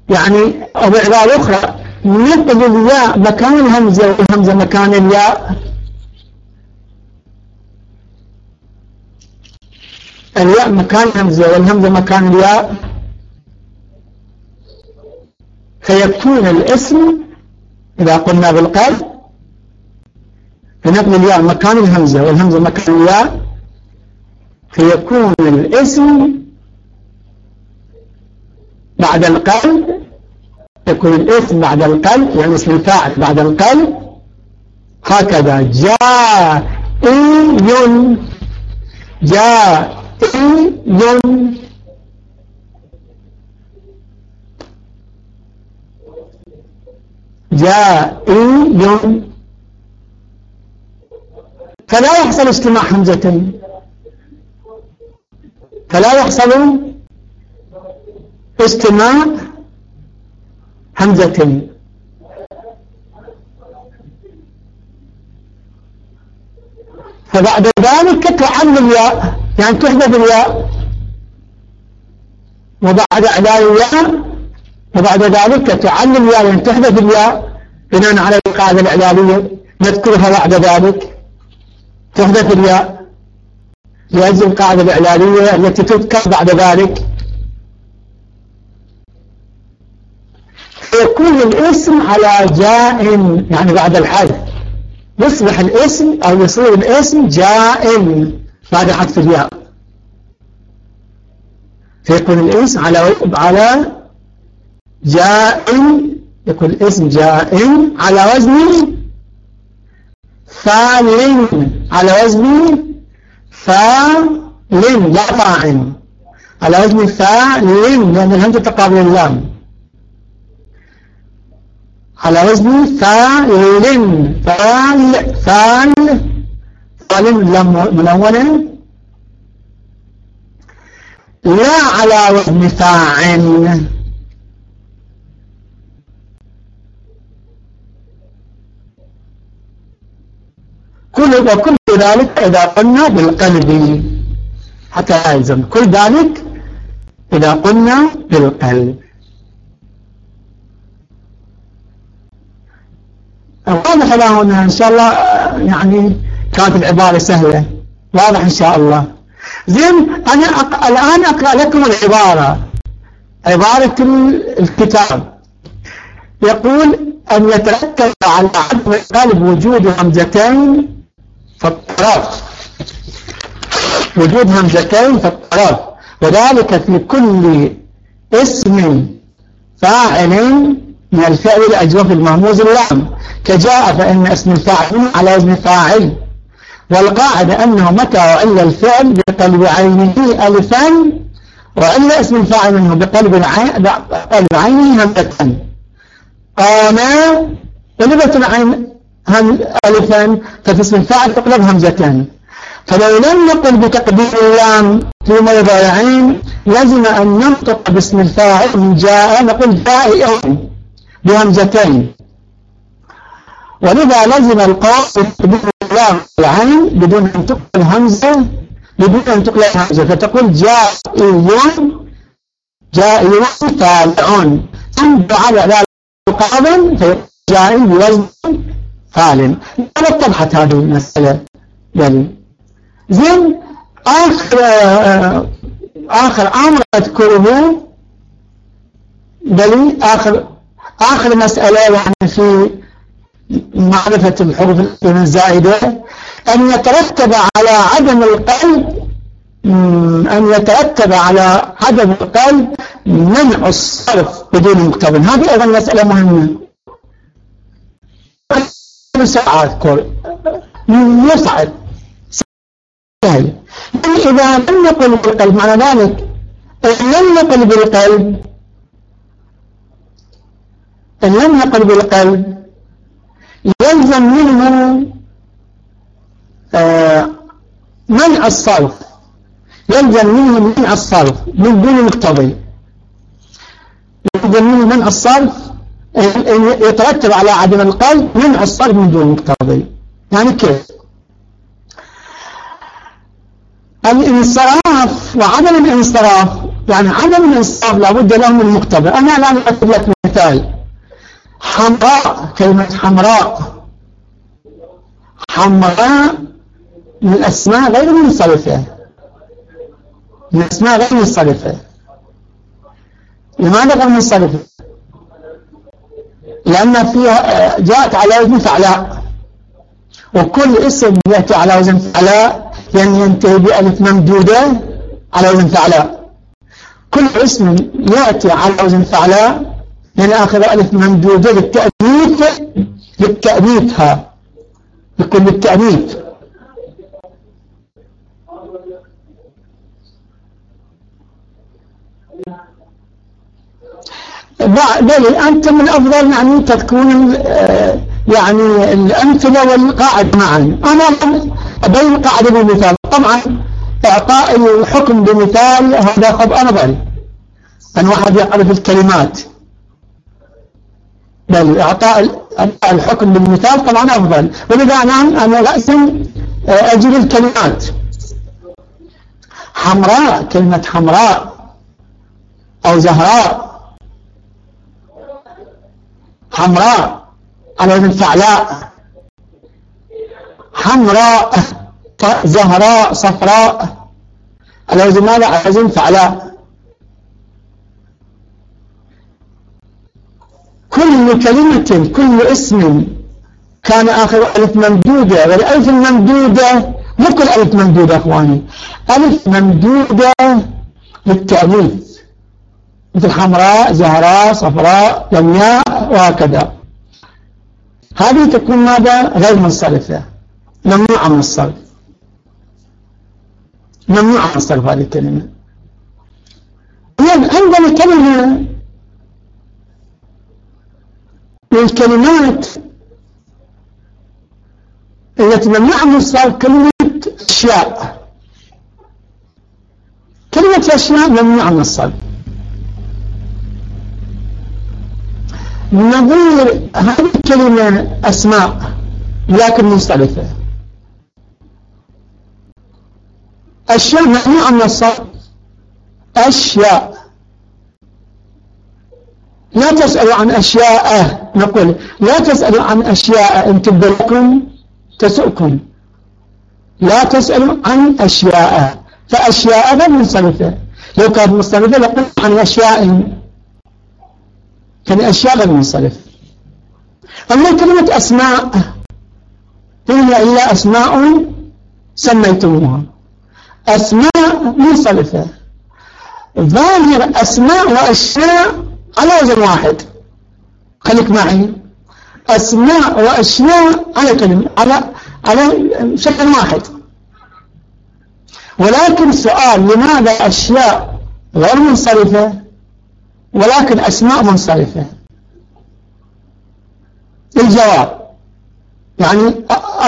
يعني أو بعبارة أخرى. نقل الياء مكان الهمزة والهمزة مكان الياء. الياء مكان الهمزة والهمزة مكان الياء. فيكون الاسم إذا قلنا بالقلب. فنقل الياء مكان الهمزة والهمزة مكان الياء. فيكون الاسم بعد القلب يكون الاسم بعد القلب يعني اسم الفاعل بعد القلب. هكذا جاء ين جائي فلا يحصل اجتماع همزتين فلا يحصل اجتماع همزتين فبعد ذلك تعل الياء يعني تحذف الياء. وبعد إعلان الياء وبعد ذلك تعلم الياء يعني تحذف الياء بناء على القاعدة الإعلامية. نذكرها بعد ذلك. تحذف الياء. لأجل القاعدة الإعلامية التي تذكر بعد ذلك. فيكون الاسم على جاء يعني بعد الحذف. يصبح الاسم أو يصير الاسم جاء بعد حذف الياء. فيكون الاسم على على جاء يكون الاسم جاء على وزن فاعل على وزن فاعل لا فاعل. على وزن فاعل لأن الهمزة تقابل اللام. على وزن فاعل فاعل فاعل فاعل منونة لا على وزن فاعل. كل وكل ذلك إذا قلنا بالقلب. حتى يلزم. كل ذلك إذا قلنا بالقلب. واضح هنا إن شاء الله يعني كانت العبارة سهلة. واضح إن شاء الله. زين أنا أق... الآن أقرأ لكم العبارة. عبارة الكتاب. يقول أن يترتب على عدم القلب وجود همزتين في الطرف وجود همزتين في الطرف وذلك في كل اسم فاعل من الفعل الأجوف المهموز اللام. كجاء فإن اسم الفاعل على وزن فاعل. والقاعدة أنه متى وعل الفعل بقلب عينه ألفا وعل اسم الفاعل منه بقلب عينه همزة. قام قلبت العين هم ألفا ففي اسم الفاعل تقلب همزة. فلو لم نقل بتقدير اللام في موضع العين لازم أن ننطق باسم الفاعل جاء نقول جائع بهمزتين. ولذا لزم بتقدير اللام العين بدون أن تقل همزة بدون أن تقل همزة فتقول جائع جائع فالعون. ثم على ذلك قابل فجائع بوزن فعل لا اتضحت هذه المسألة. يعني زين آخر آخر أمر أذكره بل آخر آخر مسألة يعني في معرفة الحروف الزائدة. أن يترتب على عدم القلب أن يترتب على عدم القلب منع الصرف بدون مقتضى. هذه أيضا مسألة مهمة. سأذكر يصعب سهل إذا لم نقل بالقلب معنى ذلك إن لم نقل بالقلب إن لم نقل بالقلب يلزم منه آه منع الصرف. يلزم منه منع الصرف من دون مقتضي يلزم منه منع الصرف يترتب على عدم القلب منع الصرف من دون مقتضي يعني كيف؟ الانصراف وعدم الانصراف يعني عدم الانصراف لابد له من مقتضى أنا الآن أكتب لك مثال. حمراء كلمة حمراء حمراء من الأسماء غير منصرفة. من الأسماء غير منصرفة. لماذا غير منصرفة؟ لأن فيها جاءت على وزن فعلاء. وكل اسم يأتي على وزن فعلاء يعني ينتهي بألف ممدودة على وزن فعلاء. كل اسم يأتي على وزن فعلاء آخر ألف ممدودة للتأنيث للتأنيثها. يكون للتأنيث. بل أنت من أفضل يعني تكون آه، يعني الأمثلة والقاعدة معا. أنا بين القاعدة بمثال طبعا إعطاء الحكم بمثال هذا خطأ أفضل أن واحد يعرف الكلمات. بل إعطاء الحكم بالمثال طبعا أفضل. ولذا أنا أنا لازم آه، أجل الكلمات. حمراء كلمة حمراء أو زهراء. حمراء على وزن فعلاء. حمراء زهراء صفراء. على وزن ماذا؟ على وزن فعلاء. كل كلمة كل اسم كان آخر ألف ممدودة. والألف الممدودة مو كل ألف ممدودة أخواني. ألف ممدودة للتأليف. مثل حمراء زهراء صفراء لمياء وهكذا. هذه تكون ماذا؟ غير منصرفة. ممنوعة من الصرف. ممنوعة من الصرف هذه الكلمة. عندنا كلمة من الكلمات التي ممنوعة من الصرف كلمة أشياء. كلمة أشياء ممنوعة من الصرف نظير هذه الكلمة أسماء لكن مختلفة. أشياء ممنوعة من الصرف أشياء. لا تسألوا عن أشياء نقول لا تسألوا عن أشياء إن تبدو لكم تسؤكم. لا تسألوا عن أشياء فأشياء غير منصرفة لو كانت منصرفة لقلت عن أشياء. كان أشياء غير منصرف. أما كلمة أسماء هي إلا أسماء سميتموها. أسماء منصرفة. ظاهر أسماء وأشياء على وزن واحد. خليك معي. أسماء وأشياء على كلمة على على شكل واحد. ولكن سؤال لماذا أشياء غير منصرفة ولكن أسماء منصرفة؟ الجواب. يعني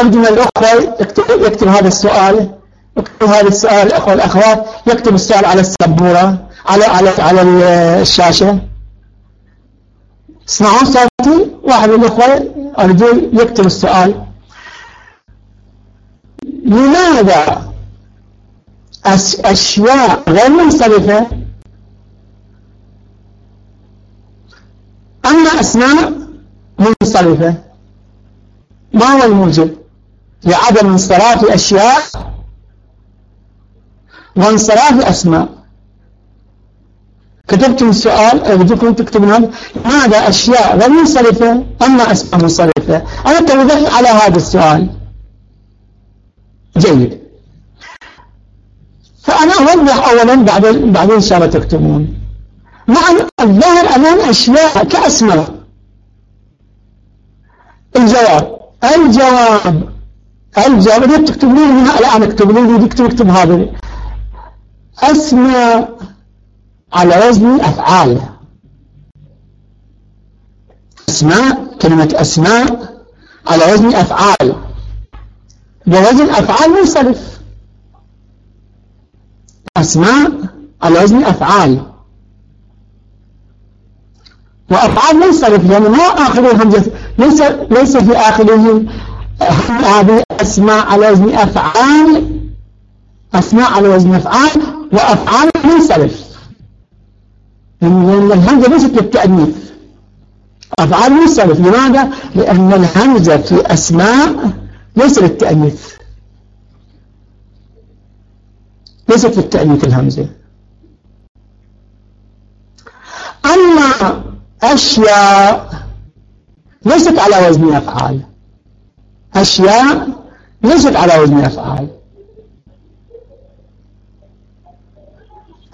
أرجو من الأخوة يكتب, يكتب هذا السؤال يكتب هذا السؤال الأخوة الأخوات يكتب السؤال على السبورة على على على الشاشة. اسمعون صوتي. واحد من الأخوة أرجو يكتب السؤال. لماذا أشياء غير منصرفة؟ أما أسماء منصرفة. ما هو الموجب لعدم انصراف أشياء؟ وانصراف أسماء. كتبتم السؤال أرجوكم تكتبون هذا ماذا أشياء؟ غير منصرفة أما أسماء منصرفة أنا توضح على هذا السؤال. جيد. فأنا أوضح أولا بعدين بعدين إن شاء الله تكتبون مع الظاهر أمام أشياء كأسماء. الجواب. الجواب. الجواب. إذا تكتب لي هنا الآن اكتب لي اكتب اكتب هذا. أسماء على وزن أفعال. أسماء كلمة أسماء على وزن أفعال. ووزن أفعال منصرف. أسماء على وزن أفعال. وأفعال منصرف يعني ما آخر الهمزة ليس ليس في آخره هذه أسماء على وزن أفعال. أسماء على وزن أفعال. وأفعال منصرف. لأن الهمزة ليست للتأنيث. أفعال منصرف لماذا؟ لأن الهمزة في أسماء ليس للتأنيث. ليست للتأنيث الهمزة. أما أشياء ليست على وزن أفعال. أشياء ليست على وزن أفعال.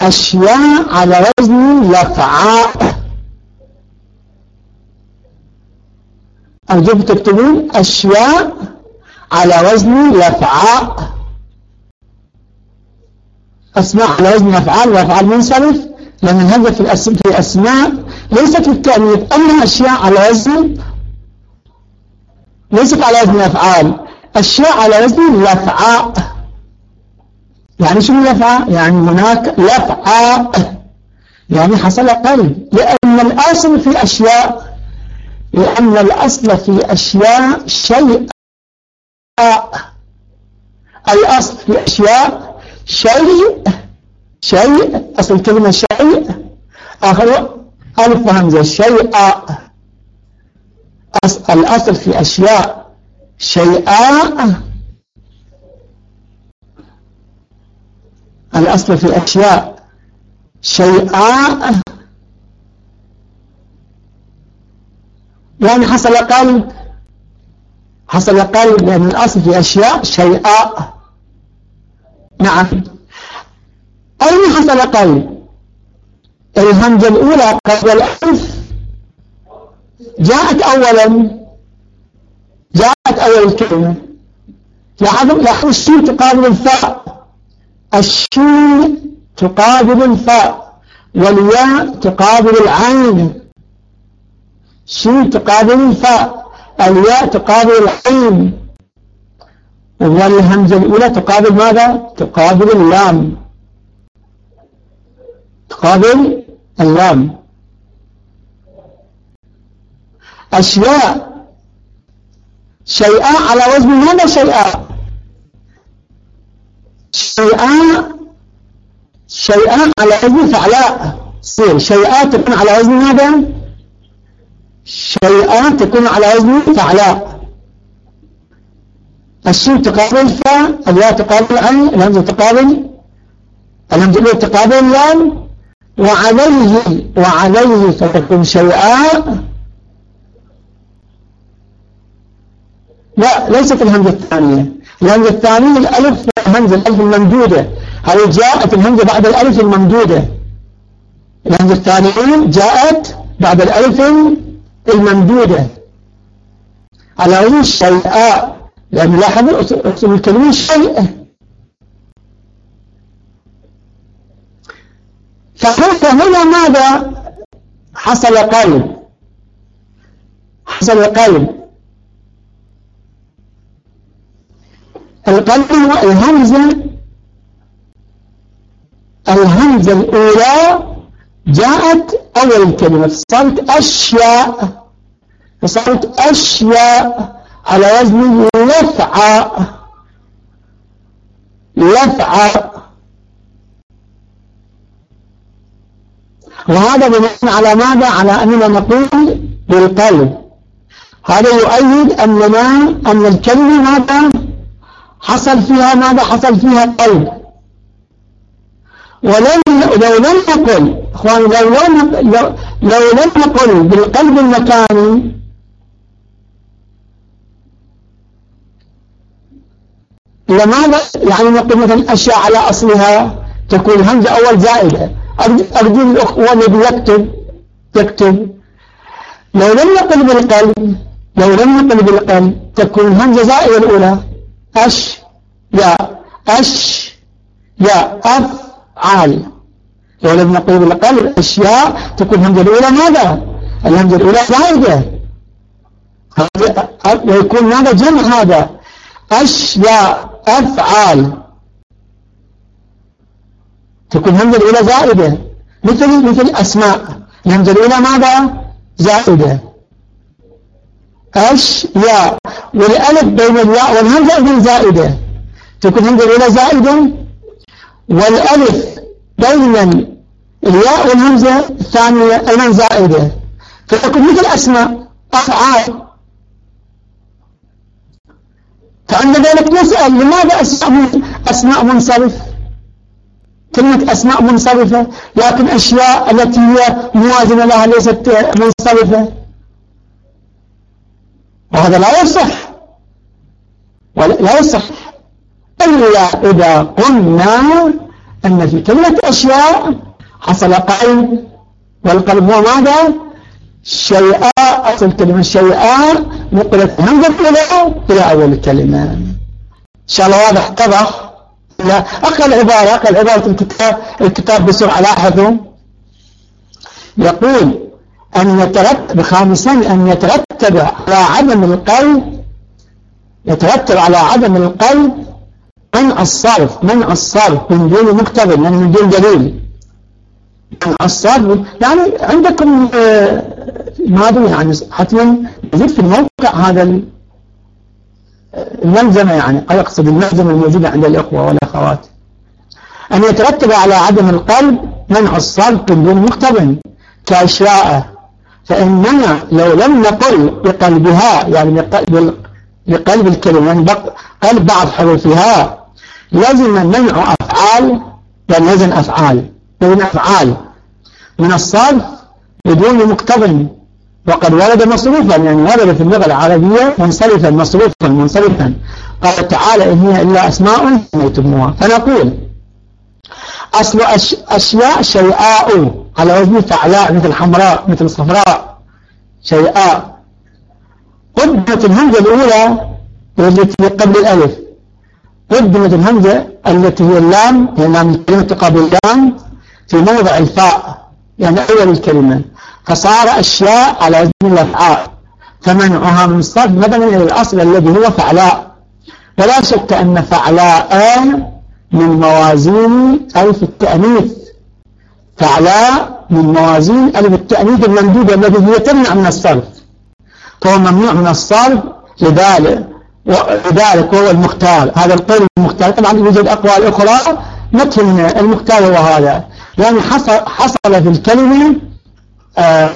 أشياء على وزن لفعاء أرجوكم تكتبون أشياء على وزن لفعاء أسماء على وزن أفعال وأفعال منصرف لأن هذا في, الأسم في أسماء ليست التأنيث أما أشياء على وزن ليست على وزن أفعال أشياء على وزن لفعاء يعني شنو لفعاء يعني هناك لفعاء يعني حصل قلب لأن الأصل في أشياء لأن الأصل في أشياء شيء. الأصل في أشياء شيء شيء أصل كلمة شيء. آخر ألف وهمزة شيء. الأصل في أشياء شيئا الأصل في أشياء شيئا. يعني حصل قلب. حصل قلب لأن الأصل في أشياء شيئا. نعم. أين حصل قلب؟ الهمزة الأولى قبل الألف. جاءت أولا. جاءت أول الكلمة. لاحظوا لاحظوا الشين تقابل الفاء. الشين تقابل الفاء والياء تقابل العين. شين تقابل الفاء الياء تقابل العين. والهمزة الأولى تقابل ماذا؟ تقابل اللام. تقابل اللام. أشياء. شيئا على وزن ماذا شيئا. شيئا شيئا على وزن فعلاء. تصير شيئا تكون على وزن ماذا؟ شيئان تكون على وزن فعلاء. الشين تقابل فاء الياء تقابل عين الهمزة تقابل الهمزة الأولى تقابل اللام وعليه وعليه فتكون شيئاء لا ليست الهمزة الثانية. الهمزة الثانية الألف همزة الألف الممدودة هذه جاءت الهمزة بعد الألف الممدودة؟ الهمزة الثانية جاءت بعد الألف الممدودة. على وزن الشيء لأن لاحظ اسم الكلمة شيء. فهنا ماذا؟ حصل قلب حصل قلب القلب الهمزة الهمزة الأولى جاءت أول الكلمة فصارت أشياء. فصارت أشياء على وزن لفعى لفعى وهذا بناء على ماذا؟ على أننا نقول بالقلب. هذا يؤيد أننا أن الكلمة ماذا؟ حصل فيها ماذا؟ حصل فيها قلب ولو لو لم نقل إخوان لو لم لو, لو لم نقل بالقلب المكاني لماذا؟ يعني نقول مثلا أشياء على أصلها تكون همزة أول زائدة. ارجو الأخوة الذي يكتب يكتب. لو لم نقل بالقلب لو لم نقل بالقلب تكون همزة زائدة الأولى. أش يا أش يا أفعال ولم نقول بالقلب أشياء تكون الهمزة الأولى ماذا؟ الهمزة الأولى زائدة ويكون ماذا؟ جمع هذا. أشياء أفعال تكون الهمزة الأولى زائدة. مثل مثل أسماء الهمزة الأولى ماذا؟ زائدة. أشياء والألف بين الياء والهمزة أيضا زائدة. تكون الهمزة الأولى زائدة والألف بين الياء والهمزة الثانية أيضا زائدة. فتكون مثل أسماء أفعال فعند ذلك نسأل لماذا أسماء أسماء منصرف؟ كلمة أسماء منصرفة لكن أشياء التي هي موازنة لها ليست منصرفة. وهذا لا يصح. لا يصح. إلا إذا قلنا أن في كلمة أشياء حصل قلب والقلب هو ماذا؟ شيئا. أصل كلمة شيئا نقلت همزة الأولى إلى أول الكلمة إن شاء الله واضح اتضح أقل العبارة أقل عبارة الكتاب الكتاب بسرعة لاحظوا. يقول أن يترتب خامسا أن يترتب على عدم القلب يترتب على عدم القلب منع الصرف منع الصرف من دون مقتضى يعني من دون دليل. منع الصرف يعني عندكم آه، ما أدري يعني حتما يوجد في الموقع هذا آه، الملزمة يعني. أقصد الملزمة الموجودة عند الإخوة والأخوات. أن يترتب على عدم القلب منع الصرف من دون مقتضى كأشياء فإننا لو لم نقل بقلبها يعني بقلب الكلمة يعني قلب بعض حروفها لازم منع أفعال يعني لازم أفعال لازم أفعال. من الصرف بدون مقتضن وقد ورد مصروفا يعني ورد في اللغة العربية منصرفا مصروفا منصرفا. قال تعالى إن هي إلا أسماء سميتموها. فنقول أصل أشياء شيئاء على وزن فعلاء مثل حمراء مثل صفراء شيئاء قدمت الهمزة الأولى والتي قبل الألف. قدمت الهمزة التي هي اللام هي لام الكلمة تقابل اللام في موضع الفاء يعني أول الكلمة. فصار أشياء على وزن الأفعال. فمنعها من الصرف مثلا إلى الأصل الذي هو فعلاء. ولا شك أن فعلاء من موازين ألف التأنيث. فعلاء من موازين ألف التأنيث الممدودة الذي هي تمنع من الصرف فهو ممنوع من الصرف لذلك وذلك هو المختار. هذا القول المختار. طبعا يوجد أقوال أخرى مثل المختار هو هذا يعني حصل, حصل في الكلمة آه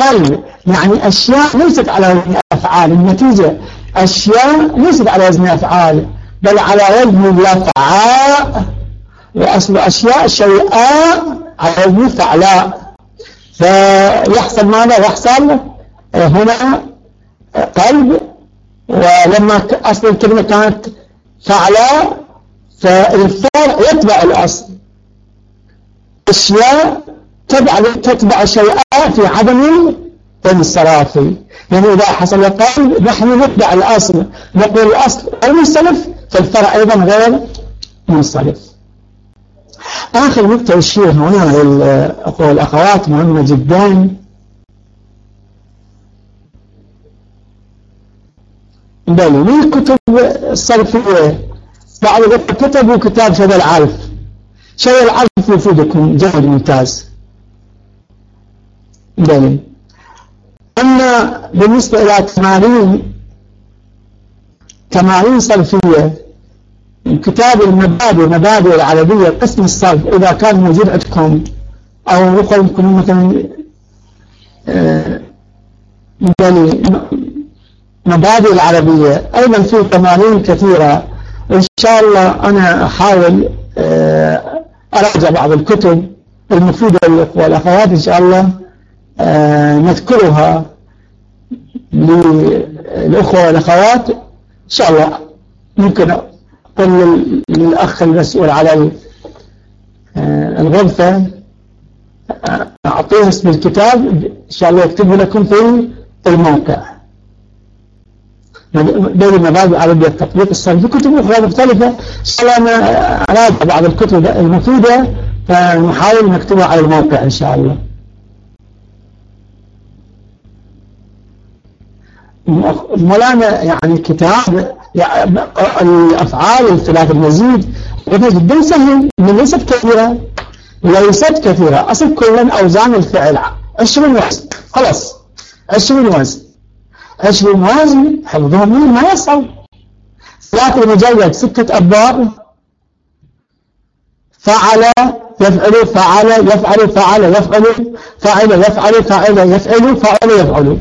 قلب يعني أشياء ليست على وزن أفعال. النتيجة أشياء ليست على وزن أفعال بل على وزن الأفعاء وأصل أشياء شيئاء وزن فعلاء فيحصل ماذا؟ يحصل هنا قلب. ولما أصل الكلمة كانت فعلاء فالفعل يتبع الأصل. أشياء تتبع تتبع شيئا في عدم الانصراف. يعني إذا حصل قلب نحن نتبع الأصل. نقول الأصل المنصرف فالفرع أيضا غير منصرف. آخر نقطة أشير هنا الأخوات مهمة جدا بل من الكتب الصرفية بعض كتبوا كتاب شذا العرف. شذا العرف يفيدكم جهد ممتاز. بل أما بالنسبة إلى تمارين تمارين صرفية كتاب المبادئ مبادئ العربية قسم الصرف إذا كان موجود عندكم أو يكون مثلا آه، مبادئ العربية أيضا في تمارين كثيرة. إن شاء الله أنا أحاول آه، أراجع بعض الكتب المفيدة للأخوة والأخوات إن شاء الله آه، نذكرها للأخوة والأخوات. إن شاء الله ممكن أقول للأخ المسؤول على الغرفة. أعطيه اسم الكتاب إن شاء الله يكتبه لكم في الموقع. بين المبادئ على التطبيق في كتب أخرى مختلفة. أنا أراجع بعض الكتب المفيدة فنحاول نكتبها على الموقع إن شاء الله. مولانا يعني كتاب يعني الأفعال الثلاث المزيد. جدا سهل ليست كثيرة ليست كثيرة. أصل كلا أوزان الفعل 20 وزن خلاص 20 وزن عشرين وزن حفظهم ما يصعب ثلاث المجلد ستة أبواب. فعل يفعل فعل يفعل فعل يفعل. فعل يفعل فعل يفعل فعل يفعل.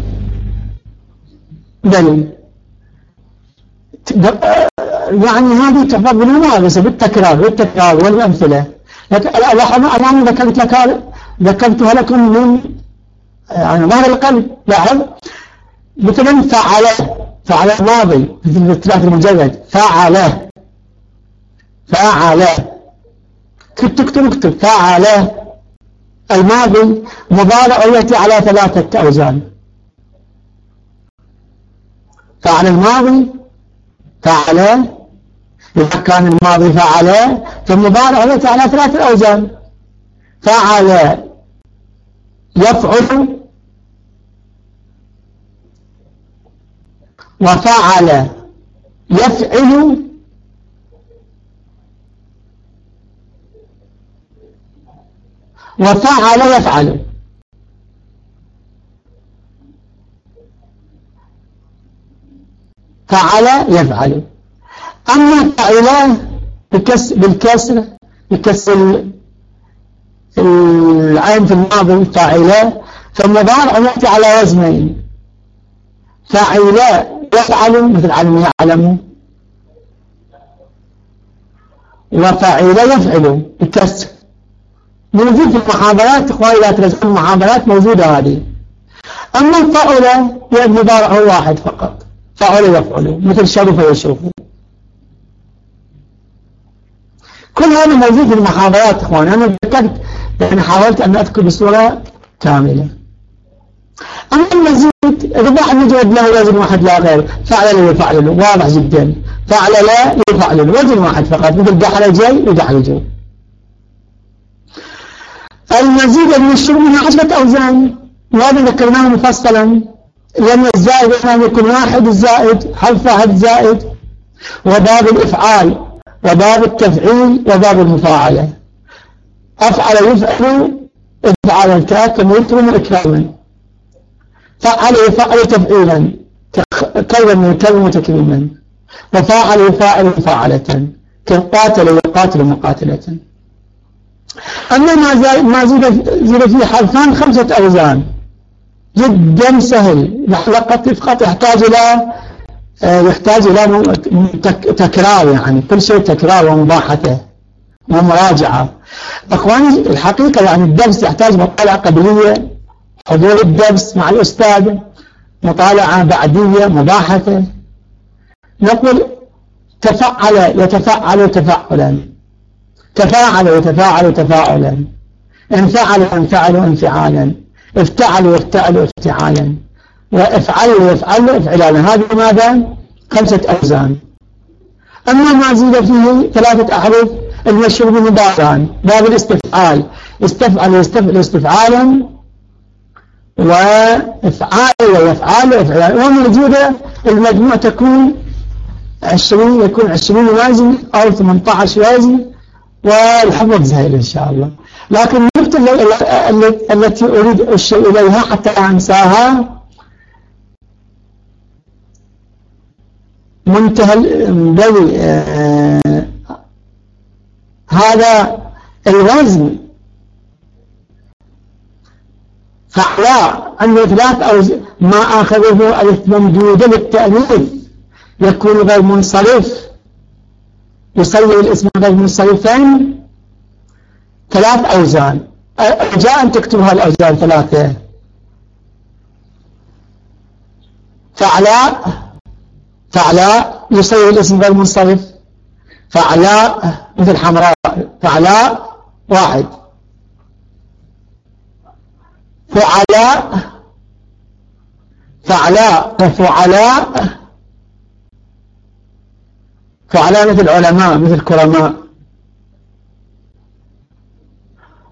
دليل. يعني هذه تعتبر ممارسة بالتكرار بالتكرار والأمثلة. الآن ذكرت لك ذكرتها لكم من يعني ظهر القلب لاحظ؟ مثلا فعل فعل الماضي مثل الثلاث المجرد فعل. فعل. كنت تكتب اكتب فعل. الماضي مضارع يأتي على ثلاثة أوزان. فعل الماضي فعل إذا كان الماضي فعل فالمضارع يأتي على ثلاثة أوزان فعل يفعل وفعل يفعل وفعل يفعل. فعل يفعل. أما فعل بالكسر بكسر العين في الماضي فعل فالمضارع يأتي على وزنين. فعل يفعل مثل علم يعلم. وفعل يفعل بالكسر. موجود في المحاضرات إخواني لا ترجعون المحاضرات موجودة هذه. أما فعل يعني مضارع واحد فقط. فعل يفعل مثل شرف يشرف كل هذا موجود في المحاضرات اخواني أنا ذكرت يعني حاولت أن أذكر بصورة كاملة. أما المزيد رباح المجرد له وزن واحد لا غير. فعل له واضح جدا. فعل لا يفعل وزن واحد فقط. مثل دحل جاي ودحل جاي. المزيد من الشرب منها عشرة أوزان. وهذا ذكرناه مفصلا. لأن الزائد أن يكون واحد الزائد حرف واحد زائد. وباب الإفعال وباب التفعيل وباب المفاعلة أفعل يفعل إفعالا كأكم ويكرم إكراما فعل يفعل تفعيلا كلمة كلمة تكريما. وفاعل يفاعل مفاعلة كقاتل يقاتل مقاتلة. أما ما زاد فيه حرفان خمسة أوزان. جدا سهل. فقط فقط يحتاج إلى آه، يحتاج إلى تكرار يعني. كل شيء تكرار ومباحثة ومراجعة. أخواني الحقيقة يعني الدرس يحتاج مطالعة قبلية حضور الدرس مع الأستاذ مطالعة بعدية مباحثة. نقول تفعل يتفعل تفعلا. تفاعل يتفاعل تفاعلا. انفعل ينفعل انفعالا افتعل يفتعل افتعالا وافعل يفعل افعلالا هذه ماذا؟ خمسة أوزان أما ما زيد فيه ثلاثة أحرف المشهور به بابان باب الاستفعال. استفعل يستفعل استفعالا. وافعال ويفعال وافعال وموجودة المجموع تكون 20 يكون 20 وازن أو 18 وازن. والحفظ زهير إن شاء الله. لكن النقطة التي أريد أشير إليها حتى أنساها. منتهى البوي آه هذا الوزن. فعلاء أنه ثلاث أو ما أخذه ألف ممدودة للتأليف يكون غير منصرف. يصير الاسم غير منصرفين ثلاث أوزان. جاء أن تكتب هالأوزان ثلاثة. فعلاء فعلاء يصير الاسم غير منصرف فعلاء مثل حمراء. فعلاء واحد. فعلاء فعلاء وفعلاء فعلى مثل علماء مثل كرماء.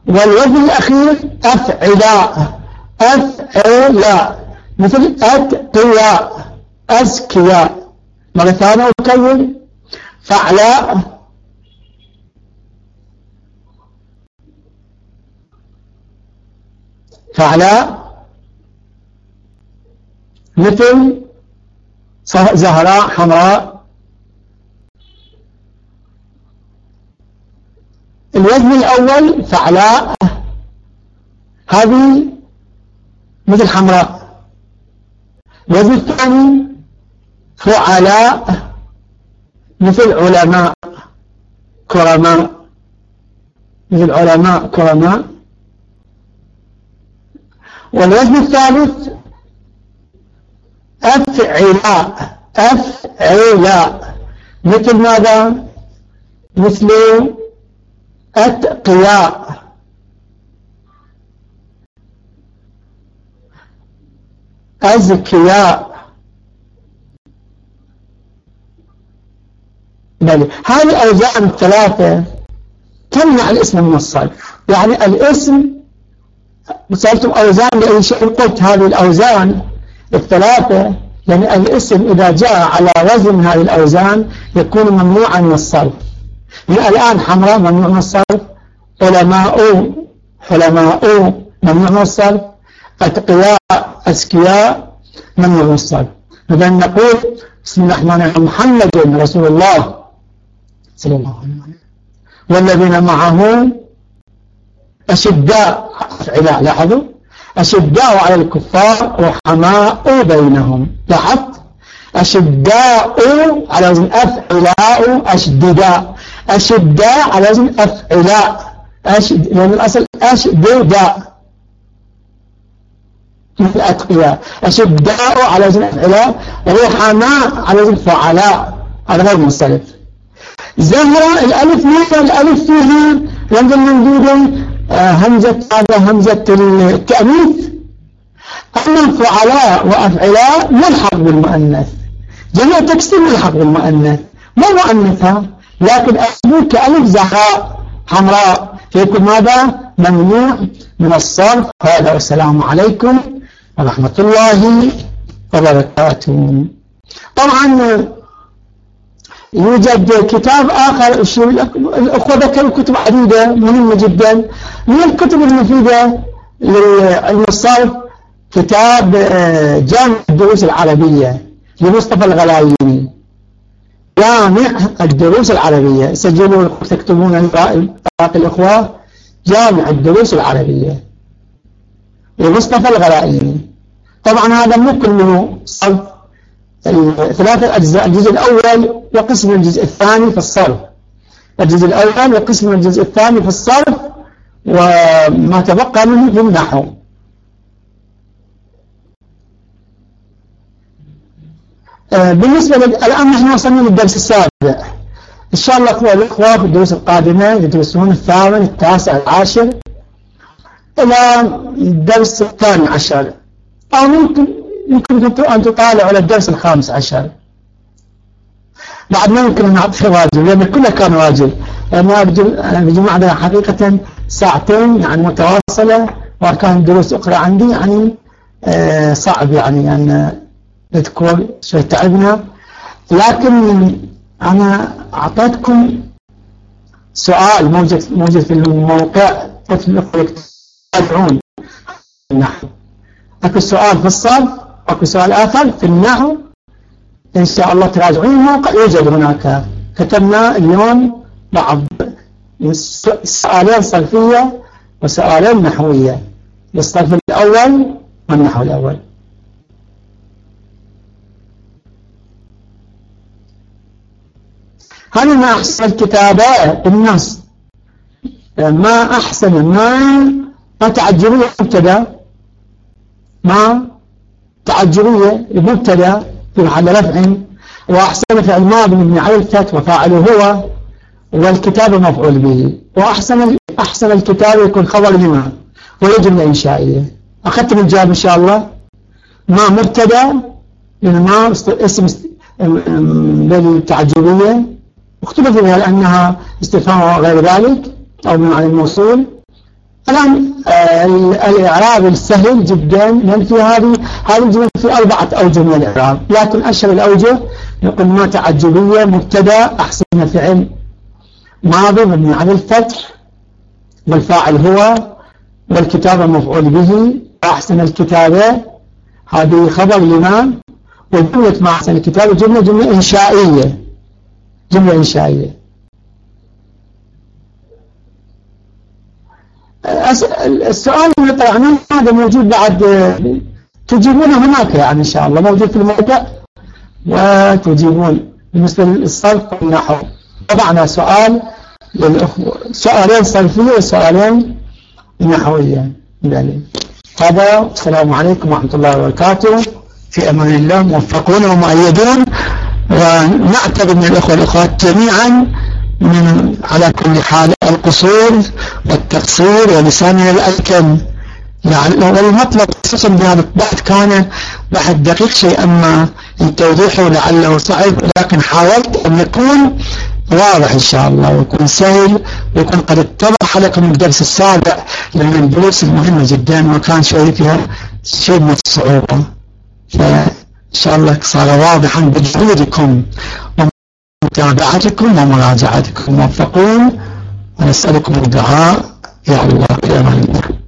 والوزن الأخير أفعلاء. أفعلاء. مثل أتقياء. أزكياء. مرة ثانية أكون فعلاء. فعلاء. مثل زهراء حمراء الوزن الأول فعلاء هذه مثل حمراء الوزن الثاني فعلاء مثل علماء. كرماء. مثل علماء كرماء. والوزن الثالث أفعلاء أفعلاء. مثل ماذا؟ مثل أتقياء. أزكياء. بل هذه الأوزان الثلاثة تمنع الاسم من الصرف. يعني الاسم سألتم أوزان لأي شيء؟ قلت هذه الأوزان الثلاثة يعني الاسم إذا جاء على وزن هذه الأوزان يكون ممنوعا من الصرف. الآن حمراء ممنوع من الصرف علماء حلماء ممنوع من الصرف أتقياء أسكياء ممنوع من الصرف. إذا نقول بسم الله الرحمن الرحيم محمد رسول الله صلى الله عليه وسلم والذين معه أشداء أفعلاء لاحظوا أشداء على الكفار رحماء بينهم. لاحظت؟ أشداء على وزن أفعلاء أشدداء. أشداء على وزن أفعلاء. أشد لأن الأصل أشدداء مثل أتقياء أشداء على وزن أفعلاء. ورحماء على وزن فعلاء. هذا غير مختلف زهرة الألف ماذا الألف فيها الممدودة آه، همزة هذا همزة التأنيث. أما الفعلاء وأفعلاء يلحق بالمؤنث. جميع تكسير يلحق بالمؤنث. ما مؤنثها؟ لكن أسلوب كألف زهراء. حمراء فيكون ماذا؟ ممنوع من الصرف. هذا والسلام عليكم ورحمة الله وبركاته. طبعا يوجد كتاب آخر الأخوة ذكروا كتب عديدة مهمة جدا. من الكتب المفيدة للعلم الصرف كتاب آه، جامع الدروس العربية لمصطفى الغلايني. جامع الدروس العربية. سجلوا تكتبون باقي الإخوة. جامع الدروس العربية. لمصطفى الغلايني طبعا هذا مو كله صرف ثلاثة أجزاء. الجزء الأول يقسم الجزء الثاني في الصرف. الجزء الأول يقسم الجزء الثاني في الصرف وما تبقى منه في النحو بالنسبة الآن نحن وصلنا للدرس السابع. إن شاء الله أخوة الأخوة في الدروس القادمة يدرسون الثامن التاسع العاشر إلى الدرس الثاني عشر. أو ممكن يمكن أن تطالعوا على الدرس الخامس عشر. بعد ما يمكن أن نعطي واجب لأن كله كان واجب. أنا بجمع حقيقة ساعتين يعني متواصلة وكان دروس أخرى عندي يعني آه، صعب يعني أن نذكر تعبنا لكن أنا أعطيتكم سؤال موجود موجود في الموقع يتابعون النحو أكو سؤال في الصرف أكو سؤال آخر. في النحو إن شاء الله تراجعون الموقع يوجد هناك. كتبنا اليوم بعض سؤالين صرفية وسؤالين نحوية. للصرف الأول والنحو الأول. هل ما أحسن الكتابة بالنص ما أحسن ما ما تعجبية مبتدا ما تعجبية مبتدا في محل رفع؟ وأحسن فعل ماضي من الفتح وفاعله هو والكتاب مفعول به. وأحسن أحسن الكتاب يكون خبر لما؟ جملة إنشائية أخذت من الجواب إن شاء الله. ما مبتدأ من ما اسم للتعجبية اختلف فيها لأنها استفهام غير ذلك أو بمعنى الموصول. الآن آه، الإعراب السهل جدا لأن في هذه هذه الجمل في أربعة أوجه من الإعراب. لكن أشهر الأوجه يقول ما تعجبية مبتدأ أحسن فعل. ماضي مبني على الفتح. والفاعل هو والكتابة مفعول به. أحسن الكتابة هذه خبر لما وجملة ما أحسن الكتابة جملة جملة إنشائية. جملة إنشائية. السؤال اللي طرحناه هذا موجود بعد؟ تجيبونه هناك يعني إن شاء الله موجود في الموقع وتجيبون. بالنسبة للصرف والنحو وضعنا سؤال للأخوة سؤالين صرفية وسؤالين نحوية. هذا السلام عليكم ورحمة الله وبركاته. في أمان الله موفقون ومؤيدون. ونعتبر من الأخوة الأخوات جميعا من على كل حال القصور والتقصير ولسان الألكم. يعني والمطلب خصوصا بهذا البحث. كان بحث دقيق شيئا ما توضيحه لعله صعب لكن حاولت أن يكون واضح إن شاء الله ويكون سهل ويكون قد اتضح لكم الدرس السابع لأن الدروس المهمة جدا وكان شوي فيها شيء من الصعوبة. الله صار واضحا بجهودكم ومتابعتكم ومراجعتكم. موفقون ونسألكم الدعاء. يا الله يا الله